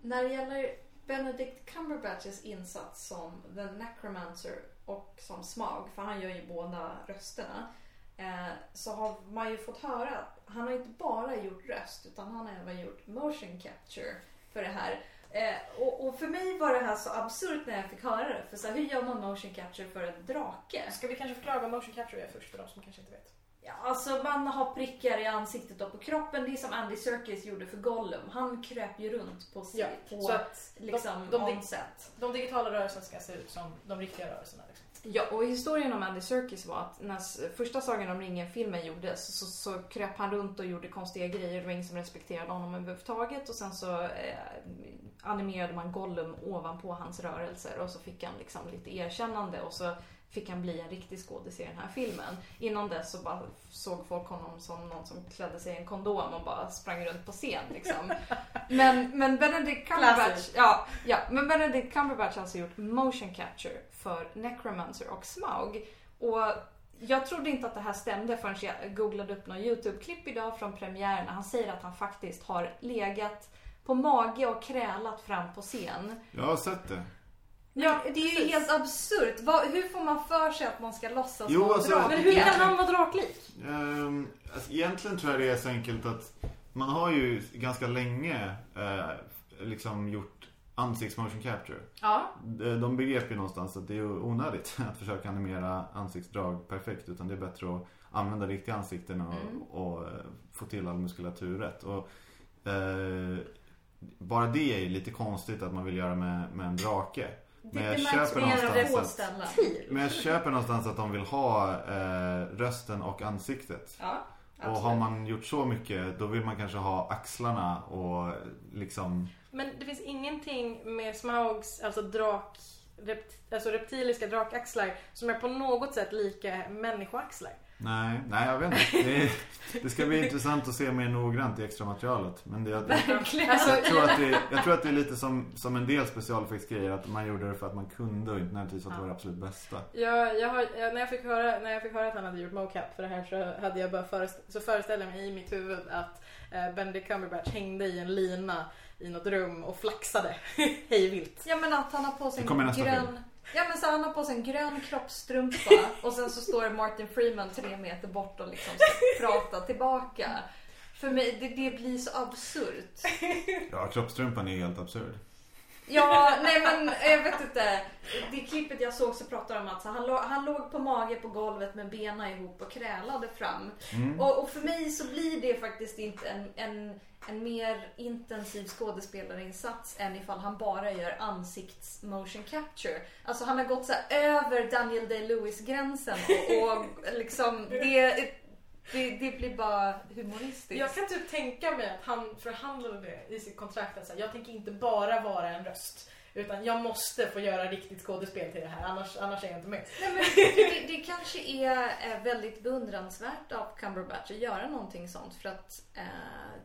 När det gäller Benedict Cumberbatches insats som The Necromancer och som Smag, för han gör ju båda rösterna. Eh, så har man ju fått höra att han har inte bara gjort röst utan han har även gjort motion capture för det här. Eh, och, och för mig var det här så absurt när jag fick höra det. För så här, hur gör man motion capture för en drake? Ska vi kanske förklara vad motion capture är först för de som kanske inte vet? Ja, alltså man har prickar i ansiktet och på kroppen. Det är som Andy Serkis gjorde för Gollum. Han kröp ju runt på, Ja, på så att liksom de- de-. De digitala rörelserna ska se ut som de riktiga rörelserna. Liksom. Ja, och historien om Andy Serkis var att när första Sagan om ringen-filmen gjordes så, så kröp han runt och gjorde konstiga grejer. Det var ingen som respekterade honom överhuvudtaget. Och sen så eh, animerade man Gollum ovanpå hans rörelser och så fick han liksom lite erkännande och så fick han bli en riktig skådis i den här filmen. Innan dess så bara såg folk honom som någon som klädde sig i en kondom och bara sprang runt på scen liksom. Men, men Benedict Cumberbatch, ja, ja, men Benedict Cumberbatch har alltså gjort motion capture för Necromancer och Smaug. Och jag trodde inte att det här stämde förrän jag googlade upp någon YouTube-klipp idag från premiären. Han säger att han faktiskt har legat på mage och krälat fram på scen. Jag har sett det. Ja, det är ju precis. helt absurt. Hur får man för sig att man ska låtsas Jo, vara alltså? Men hur kan han vara draklik? Ehm, alltså, egentligen tror jag det är så enkelt att man har ju ganska länge eh, liksom gjort ansiktsmotion capture. Ja, De de begrep ju någonstans att det är onödigt att försöka animera ansiktsdrag perfekt utan det är bättre att använda riktiga ansikten och, Mm. och eh, få till all muskulatur rätt. Och, eh, bara det är ju lite konstigt att man vill göra med, med en drake. Men jag det köper någonstans att-. Men jag köper någonstans att de vill ha eh, rösten och ansiktet. Ja, Och har man gjort så mycket då vill man kanske ha axlarna och liksom Men det finns ingenting med Smaugs, alltså drak, rept, alltså reptiliska drakaxlar som är på något sätt lika människoaxlar. Nej, nej jag vet inte. Det, det ska bli intressant att se mer noggrant i extra materialet. Men det, jag. Alltså, jag, tror att det, jag tror att det är lite som, som en del specialeffektsgrejer. Att man gjorde det för att man kunde och inte nödvändigtvis att det var det absolut bästa. Jag, jag har, jag, när, jag fick höra, när jag fick höra att han hade gjort mocap för det här så hade jag bara föreställ, så föreställde jag mig i mitt huvud att eh, Benedict Cumberbatch hängde i en lina i något rum och flaxade hej vilt. Ja men att han har på sig en grön... film. Ja men så han har på sig en grön kroppstrumpa och sen så står Martin Freeman tre meter bort och liksom ska prata tillbaka. För mig, det, det blir så absurt. Ja, kroppstrumpan är helt absurd. Ja, nej men jag vet inte. Det klippet jag såg så pratade de om att så han, han låg på mage på golvet med benen ihop och krälade fram. Mm. Och, och för mig så blir det faktiskt inte en, en, en mer intensiv skådespelarinsats än ifall han bara gör ansikts motion capture. Alltså han har gått så över Daniel Day-Lewis gränsen och, och liksom det, det, det blir bara humoristiskt. Jag kan typ tänka mig att han förhandlade det i sitt kontrakt att jag tänker inte bara vara en röst. Utan jag måste få göra riktigt skådespel till det här, annars, annars är jag inte med. Nej, men det, det kanske är eh, väldigt beundransvärt av Cumberbatch att göra någonting sånt för att eh,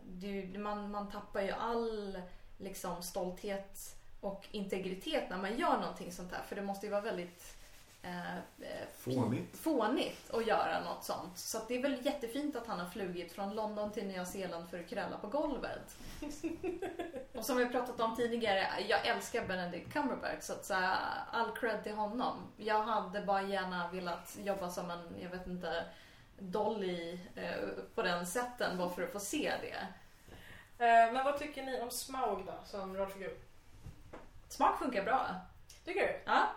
det, man, man tappar ju all liksom, stolthet och integritet när man gör någonting sånt här för det måste ju vara väldigt eh, eh, Fånigt. fånigt att göra något sånt. Så att det är väl jättefint att han har flugit från London till Nya Zeeland för att kräla på golvet. Och som vi pratat om tidigare, jag älskar Benedict Cumberbatch så att så här, all cred till honom. Jag hade bara gärna velat jobba som en, jag vet inte, Dolly eh, på den sätten bara för att få se det. Eh, men vad tycker ni om Smaug då, som rollfigur? Smak funkar bra. Tycker du? Ja.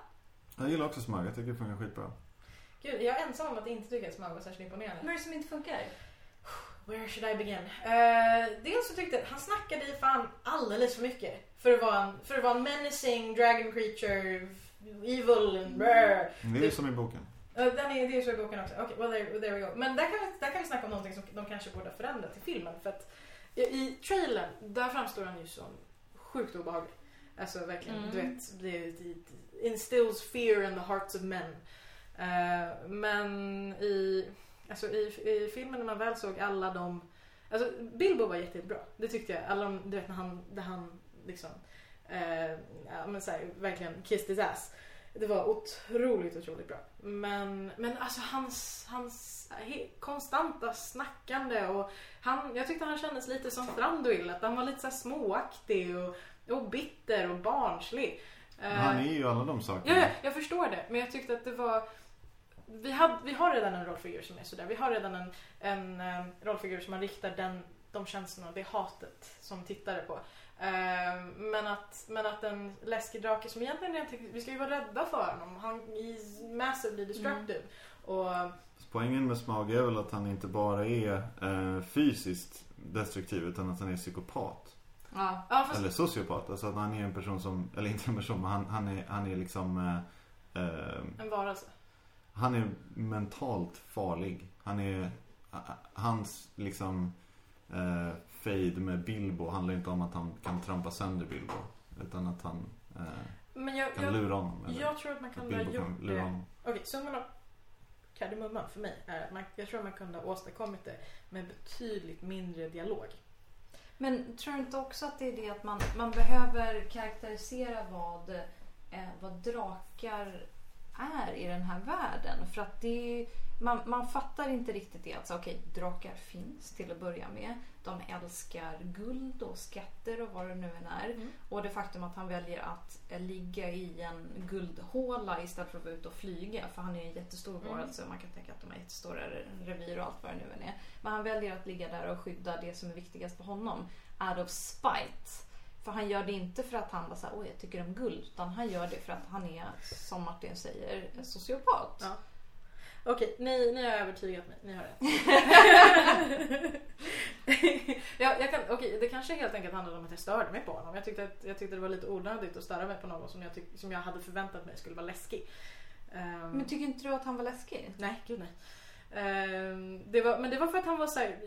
Jag gillar också smör. Jag tycker det funkar skitbra. Gud, jag är ensam om att inte tycka att Smaug var särskilt imponerande. Vad är det som inte funkar? Where should I begin? Uh, dels så tyckte jag att han snackade i fan alldeles för mycket. För att vara en, för att vara en menacing dragon creature, evil and brr. Men det är ju som i boken. Uh, den är, det är så i boken också. Okej, well there, there we go. Men där kan, vi, där kan vi snacka om någonting som de kanske borde ha förändrat till filmen. För att i, trailern, där framstår han ju som sjukt obehaglig. Alltså verkligen, Mm. du vet, det, det instills fear in the hearts of men. Uh, men i, alltså i, i filmen när man väl såg alla de Alltså Bilbo var jätte, jättebra. Det tyckte jag. Alla de, du vet när han, där han liksom Uh, ja, men så här, verkligen kissed his ass. Det var otroligt, otroligt bra. Men, men alltså hans, hans he- konstanta snackande och han, jag tyckte han kändes lite som Thranduil. Att han var lite så här småaktig och, och bitter och barnslig. Men Han Eh, är ju alla de sakerna. Ja, ja, jag förstår det. Men jag tyckte att det var... Vi, hade, vi har redan en rollfigur som är sådär. Vi har redan en, en eh, rollfigur som man riktar den, de känslorna och det hatet som tittare på. Eh, men, att, men att en läskig drake som egentligen tänkte, vi ska ju vara rädda för honom. Han är massively destructive. Och, Poängen med Smaug är väl att han inte bara är eh, fysiskt destruktiv utan att han är psykopat. Ja. ja, fast, Eller sociopat. Alltså att han är en person som, eller inte en person men han, han, är, han är liksom eh, eh, en varelse. Han är mentalt farlig. Han är, hans liksom eh, fade med Bilbo handlar inte om att han kan trampa sönder Bilbo. Utan att han eh, Men jag, kan jag, lura honom. Eller jag tror att man att kunde ha Bilbo kan lura honom. Okej, summan av kardemumman för mig är att man, jag tror att man kunde ha åstadkommit det med betydligt mindre dialog. Men tror du inte också att det är det att man, man behöver karaktärisera vad, eh, vad drakar är i den här världen? För att det är, man, man fattar inte riktigt det. Alltså, okej, drakar finns till att börja med. De älskar guld och skatter och vad det nu än är. Mm. Och det faktum att han väljer att eh, ligga i en guldhåla istället för att vara ute och flyga. För han är en jättestor Mm. varelse och man kan tänka att de har jättestora re- revir och allt vad det nu än är. Men han väljer att ligga där och skydda det som är viktigast för honom. Out of spite. För han gör det inte för att han bara såhär, oj jag tycker om guld. Utan han gör det för att han är, som Martin säger, sociopat. Ja. Okej, ni, ni har övertygat mig. Ni har rätt. ja, jag kan, okej, det kanske helt enkelt handlade om att jag störde mig på honom. Jag tyckte, att, jag tyckte det var lite onödigt att störa mig på någon som jag, tyck, som jag hade förväntat mig skulle vara läskig. Ehm, Men tycker inte du att han var läskig? Nej, gud nej. Ehm, det var, men det var för att han var så här.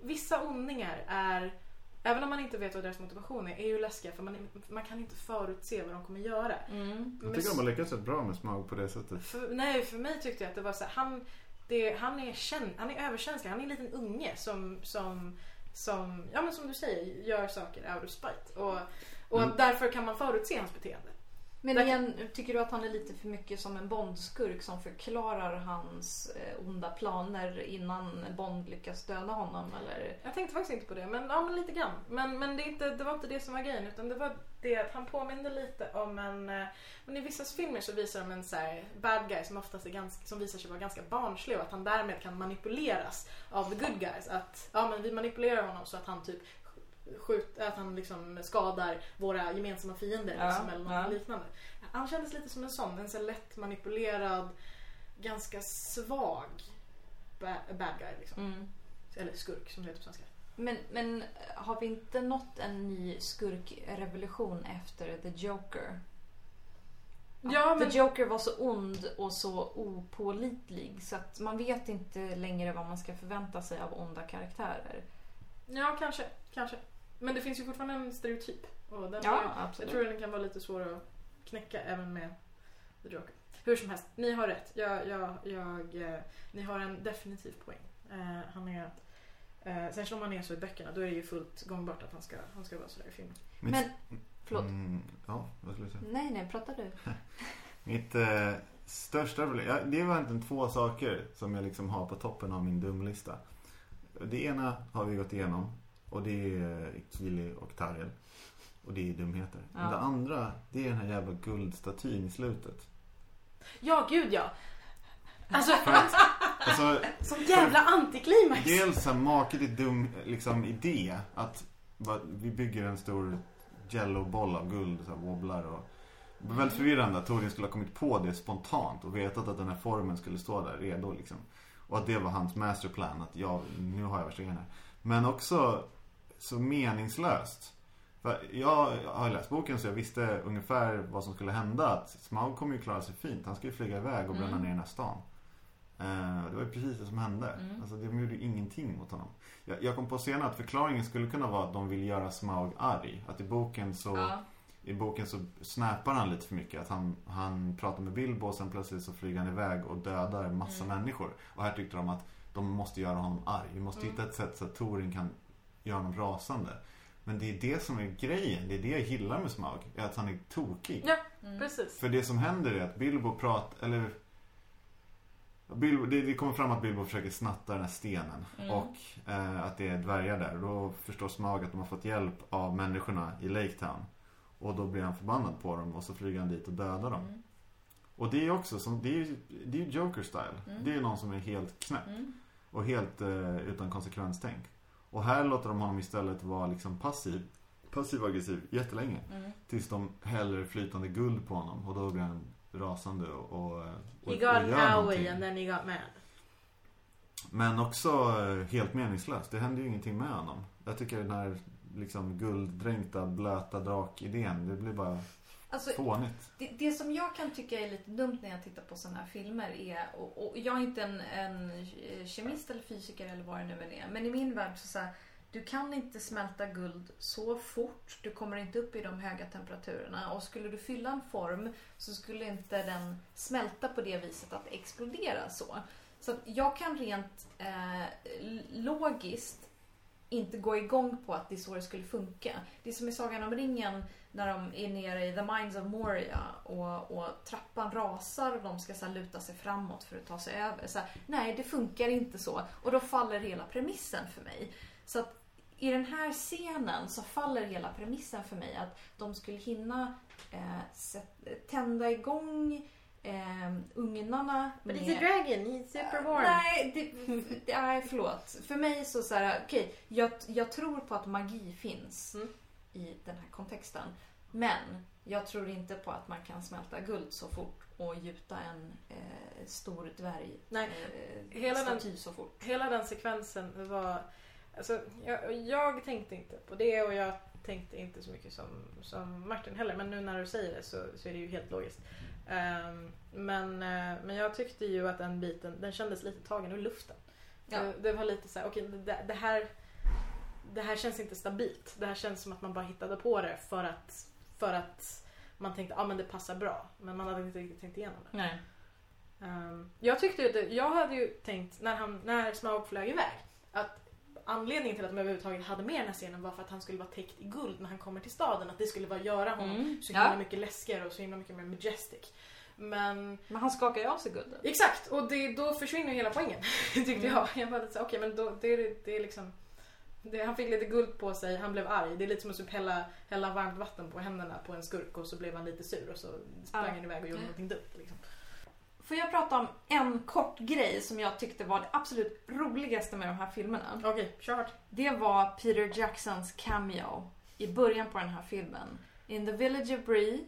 Vissa ondningar är, även om man inte vet vad deras motivation är, är ju läskiga för man, man kan inte förutse vad de kommer göra. Mm. Jag tycker de har lyckats rätt bra med Smaug på det sättet. För, nej, för mig tyckte jag att det var så här, han, det, han, är känd, han är överkänslig, han är en liten unge som, som, som, ja men som du säger, gör saker out of spite. Och, och Mm. därför kan man förutse hans beteende. Men igen, tycker du att han är lite för mycket som en Bondskurk som förklarar hans eh, onda planer innan Bond lyckas döda honom? Eller? Jag tänkte faktiskt inte på det, men, ja, men lite grann. Men, men det, inte, det var inte det som var grejen, utan det var det att han påminde lite om en... eh, Men i vissa filmer så visar de en så här bad guy som oftast är ganska, som visar sig vara ganska barnslig och att han därmed kan manipuleras av the good guys. Att ja, men vi manipulerar honom så att han typ skjut, att han liksom skadar våra gemensamma fiender Ja, liksom, eller något ja. liknande. Han kändes lite som en sån, en så lätt manipulerad, ganska svag ba- bad guy liksom. Mm. Eller skurk som det heter på svenska. Men, men har vi inte nått en ny skurkrevolution efter The Joker? Ja, men- The Joker var så ond och så opålitlig så att man vet inte längre vad man ska förvänta sig av onda karaktärer. Ja, kanske. kanske. Men det finns ju fortfarande en stereotyp. Och den Ja, är, jag absolut. tror den kan vara lite svår att knäcka även med The Joker. Hur som helst, ni har rätt. Jag, jag, jag, eh, ni har en definitiv poäng. Eh, han är, eh, särskilt om han är så i böckerna, då är det ju fullt gångbart att han ska, han ska vara sådär i filmen. Mitt, Men, förlåt. Mm, ja, vad skulle du säga? Nej, nej, pratar du? Mitt eh, största problem, ja, det är egentligen två saker som jag liksom har på toppen av min dumlista. Det ena har vi gått igenom och det är eh, Kili och Tariel. Och det är dumheter. Men Ja. det andra, det är den här jävla guldstatyn i slutet. Ja, gud ja! Alltså, att, alltså, som jävla antiklimax! dels så här makeligt dum liksom, idé att va, vi bygger en stor jello-boll av guld, så här, wobblar och det var väldigt förvirrande att Torin skulle ha kommit på det spontant och vetat att den här formen skulle stå där redo liksom. Och att det var hans masterplan, att ja, nu har jag grejen här. Men också så meningslöst. För jag har läst boken så jag visste ungefär vad som skulle hända. Att Smaug kommer ju klara sig fint. Han ska ju flyga iväg och bränna Mm. ner den här stan. Eh, det var ju precis det som hände. Mm. Alltså de gjorde ju ingenting mot honom. Jag, jag kom på senare att förklaringen skulle kunna vara att de vill göra Smaug arg. Att i boken så Ja. i boken så snappar han lite för mycket. Att han, han pratar med Bilbo och sen plötsligt så flyger han iväg och dödar massa Mm. människor. Och här tyckte de att de måste göra honom arg. Vi måste Mm. hitta ett sätt så att Torin kan göra honom rasande. Men det är det som är grejen. Det är det jag gillar med Smaug. Är att han är tokig. Ja, Mm. precis. För det som händer är att Bilbo pratar, eller Bilbo, det, det kommer fram att Bilbo försöker snatta den här stenen Mm. och eh, att det är dvärgar där. Då förstår Smaug att de har fått hjälp av människorna i Lake Town. Och då blir han förbannad på dem och så flyger han dit och dödar dem. Mm. Och det är också som, det är ju det är ju Joker-style. Mm. Det är någon som är helt knäpp Mm. och helt eh, utan konsekvenstänk. Och här låter de honom istället vara liksom passiv, passiv-aggressiv jättelänge. Mm. Tills de häller flytande guld på honom och då blir han rasande och, och, och, He got och gör owie någonting. and then he got mad. Men också eh, helt meningslöst. Det händer ju ingenting med honom. Jag tycker den här liksom gulddränkta blöta drakidén, det blir bara Alltså, fånigt. det, det som jag kan tycka är lite dumt när jag tittar på sådana här filmer är, och, och jag är inte en, en kemist eller fysiker eller vad det nu än är, men i min värld så, så här, du kan inte smälta guld så fort, du kommer inte upp i de höga temperaturerna och skulle du fylla en form så skulle inte den smälta på det viset att explodera så. Så jag kan rent eh, logiskt inte gå igång på att det är så det skulle funka. Det är som i Sagan om ringen när de är nere i The Mines of Moria och, och trappan rasar och de ska så luta sig framåt för att ta sig över. Så här, nej, det funkar inte så. Och då faller hela premissen för mig. Så att i den här scenen så faller hela premissen för mig att de skulle hinna eh, tända igång eh, ugnarna But he's a dragon, he's super warm. Nej, det, det, nej, förlåt. För mig så, så här, okej, jag, jag tror på att magi finns Mm. I den här kontexten. Men jag tror inte på att man kan smälta guld så fort och gjuta en eh, stor dvärg Nej, eh, hela den- så fort. Hela den sekvensen var... Alltså, jag, jag tänkte inte på det och jag tänkte inte så mycket som, som Martin heller. Men nu när du säger det så, så är det ju helt logiskt. Ehm, men, eh, men jag tyckte ju att den biten, den kändes lite tagen ur luften. Ja. Det, det var lite så här, okej det, det här det här känns inte stabilt. Det här känns som att man bara hittade på det för att, för att man tänkte att ah, men det passar bra. Men man hade inte riktigt tänkt igenom det. Nej. Ehm, jag tyckte ju att, jag hade ju tänkt när, han, när Smaug flög iväg att anledningen till att de överhuvudtaget hade med den här scenen var för att han skulle vara täckt i guld när han kommer till staden. Att det skulle bara göra honom Mm. så himla Ja. mycket läskigare och så himla mycket mer majestic. Men Men han skakar ju av sig guldet. exakt, och det, då försvinner ju hela poängen. Tyckte Mm. jag. Jag var lite så okej men då, det, det är liksom det, han fick lite guld på sig, han blev arg. Det är lite som att typ hälla, hälla varmt vatten på händerna på en skurk och så blev han lite sur och så sprang Ja. han iväg och gjorde Mm. någonting dumt. Liksom. Får jag prata om en kort grej som jag tyckte var det absolut roligaste med de här filmerna? Okej, kör hårt. Det var Peter Jacksons cameo i början på den här filmen. In the Village of Bree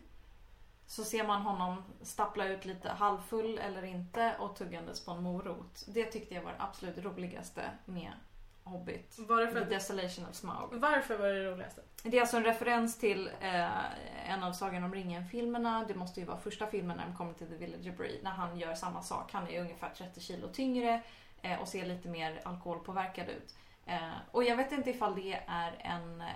så ser man honom stappla ut lite halvfull eller inte och tuggandes på en morot. Det tyckte jag var det absolut roligaste med Hobbit. Var det för The Desolation of Smaug. varför var det det roligaste? Det är alltså en referens till eh, en av Sagan om ringen-filmerna. Det måste ju vara första filmen när de kommer till The Village of Bree. När han gör samma sak. Han är ungefär 30 kilo tyngre eh, och ser lite mer alkoholpåverkad ut. Eh, och jag vet inte ifall det är en eh,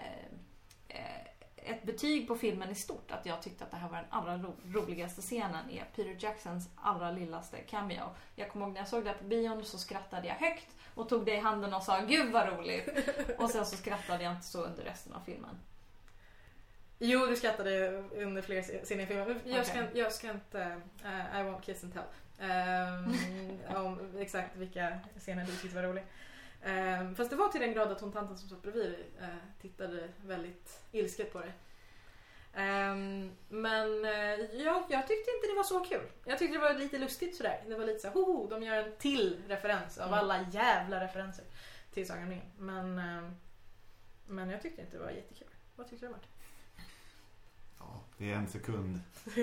eh, ett betyg på filmen i stort. Att jag tyckte att det här var den allra ro- roligaste scenen är Peter Jacksons allra lillaste cameo. Jag kommer ihåg när jag såg det här på bion så skrattade jag högt och tog det i handen och sa Gud vad roligt. Och sen så skrattade jag inte så under resten av filmen. Jo, du skrattade under fler scener i filmen. Jag, ska, Okej. jag ska inte... eh, I won't kiss and tell. Um, om exakt vilka scener du tyckte var roliga. Um, fast det var till den grad att hon tanten som satt bredvid uh, tittade väldigt ilsket på det. Ehm, men eh, jag, jag tyckte inte det var så kul. Jag tyckte det var lite lustigt sådär. Det var lite så här, hoho, de gör en till referens av Mm. alla jävla referenser till Sagan om ringen. Men, ehm, men jag tyckte inte det var jättekul. Vad tyckte du Martin? Ja, det är en sekund.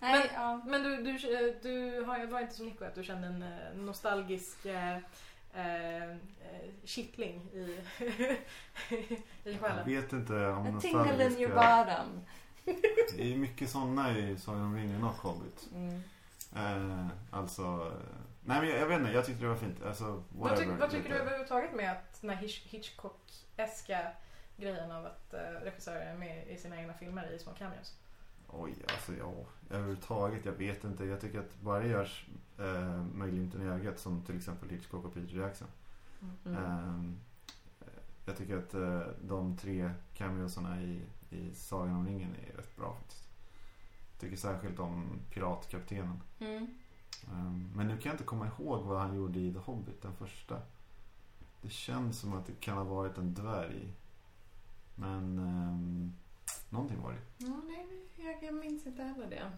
Nej, ja. Men du, du, du har, var inte som Nico att du kände en eh, nostalgisk eh, eh, kittling i, i Jag själen? vet inte om A tingle in your bottom. Det är mycket sådana i Sagan om ringen och Hobbit. Mm. Eh, alltså... eh, Nej men jag, jag vet inte, jag tyckte det var fint. Alltså, Vad, whatever. tyck, vad tycker du lite. överhuvudtaget med att den här Hitch- Hitchcock-eska grejen av att uh, regissörer är med i sina egna filmer i små cameos? Oj, alltså ja. Överhuvudtaget, jag vet inte. Jag tycker att bara det görs eh, med glimten i ögat som till exempel Hitchcock och Peter Jackson. Mm. Ehm, jag tycker att eh, de tre cameosarna i, i Sagan om ringen är rätt bra faktiskt. Jag tycker särskilt om piratkaptenen. Mm. Um, men nu kan jag inte komma ihåg vad han gjorde i The Hobbit, den första. Det känns som att det kan ha varit en dvärg. Men um, någonting var det. Ja, nej, jag, jag minns inte heller det.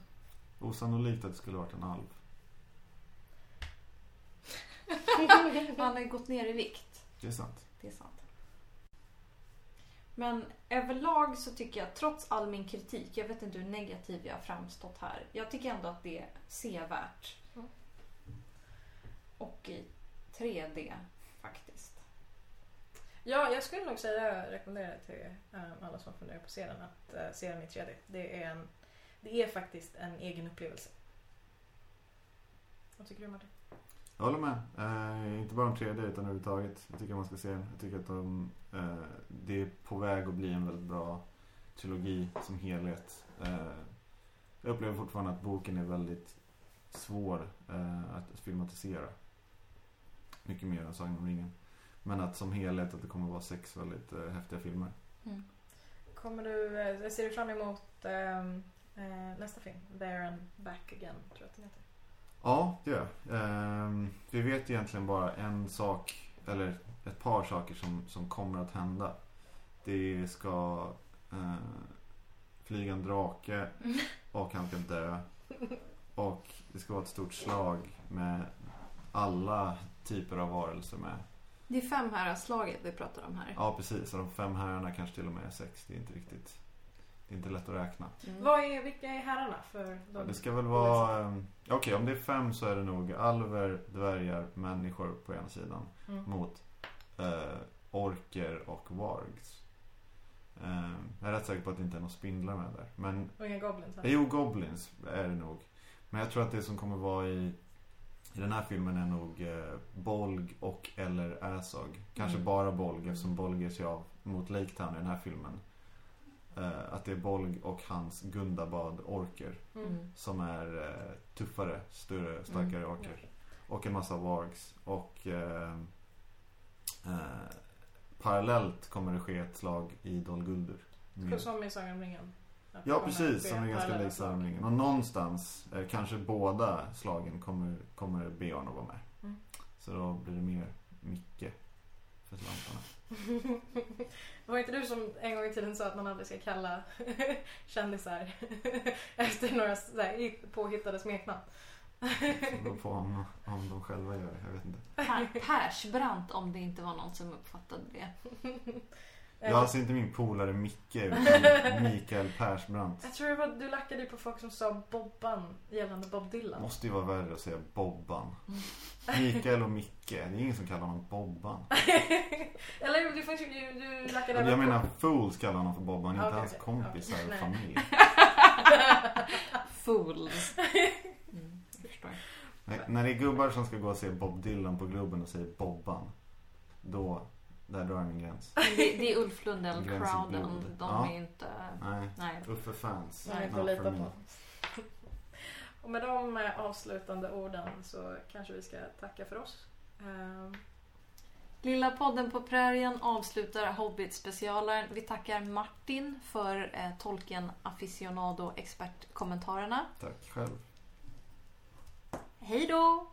Osannolikt att det skulle varit en alv. Han har ju gått ner i vikt. Det är sant. Det är sant. Men överlag så tycker jag, trots all min kritik, jag vet inte hur negativ jag har framstått här. Jag tycker ändå att det är sevärt. Mm. Och i 3D faktiskt. Ja, jag skulle nog säga, rekommendera till um, alla som funderar på serien att uh, se den i 3D. Det är, en, det är faktiskt en egen upplevelse. Vad tycker du Martin? Jag håller med. Eh, inte bara om 3D utan överhuvudtaget. Jag tycker man ska se den. Jag tycker att de, eh, det är på väg att bli en väldigt bra trilogi som helhet. Eh, jag upplever fortfarande att boken är väldigt svår eh, att filmatisera. Mycket mer än Sagan om ringen. Men att som helhet att det kommer att vara sex väldigt eh, häftiga filmer. Kommer du, eh, ser du fram emot ehm, eh, nästa film? There and Back Again, tror jag att den heter. Ja, det gör jag. Ehm, vi vet egentligen bara en sak, eller ett par saker som, som kommer att hända. Det ska eh, flyga en drake och han ska dö. Och det ska vara ett stort slag med alla typer av varelser med. Det är fem här slaget vi pratar om här. Ja, precis. Och de fem herrarna kanske till och med är sex. Det är inte riktigt... Det är inte lätt att räkna. Mm. Vad är, vilka är herrarna för de? Det ska väl vara... ehm, Okej, om det är fem så är det nog alver, dvärgar, människor på ena sidan. Mm. mot eh, orker och wargs. Eh, jag är rätt säker på att det inte är några spindlar med där. Men, Och inga goblins? här? jo, goblins är det nog. Men jag tror att det som kommer vara i, i den här filmen är nog eh, Bolg och eller Azog. Kanske Mm. bara Bolg eftersom Bolg ger sig av mot Lake Town i den här filmen. Eh, att det är Bolg och hans Gundabad-orker Mm. Mm. som är eh, tuffare, större, starkare Mm. orker. Och en massa wargs. Och eh, eh, parallellt kommer det ske ett slag i Dol Guldur. Med- Som i Sagan om ringen? Ja precis, som är ganska lik samlingen. Och någonstans, eh, kanske båda slagen kommer, kommer Beorn att vara med. Mm. Så då blir det mer Micke för slantarna. Var inte du som en gång i tiden sa att man aldrig ska kalla kändisar efter några så här påhittade smeknamn? Det beror på om, om de själva gör det, jag vet inte. Per- Persbrandt om det inte var någon som uppfattade det. Jag har alltså inte min polare Micke utan Mikael Persbrandt. Jag tror det var, du lackade på folk som sa Bobban gällande Bob Dylan. Måste ju vara värre att säga Bobban. Mikael och Micke, det är ingen som kallar honom Bobban. Eller du, du, du lackade Jag även menar. Fools kallar honom för Bobban, inte Okej, hans okej, kompisar okej. och familj. Fools. Mm, jag. När, när det är gubbar som ska gå och se Bob Dylan på Globen och säger Bobban. Då, där drar jag min gräns. Det, det är Ulf Lundell Gräns i crowden. blod. De Ja. är inte... Nej, Nej. Uffe-fans. Nej, får lita på. Och med de eh, avslutande orden så kanske vi ska tacka för oss. Ehm, Lilla podden på prärien avslutar Hobbit-specialen. Vi tackar Martin för eh, tolken aficionado expertkommentarerna. Tack själv. Hej då!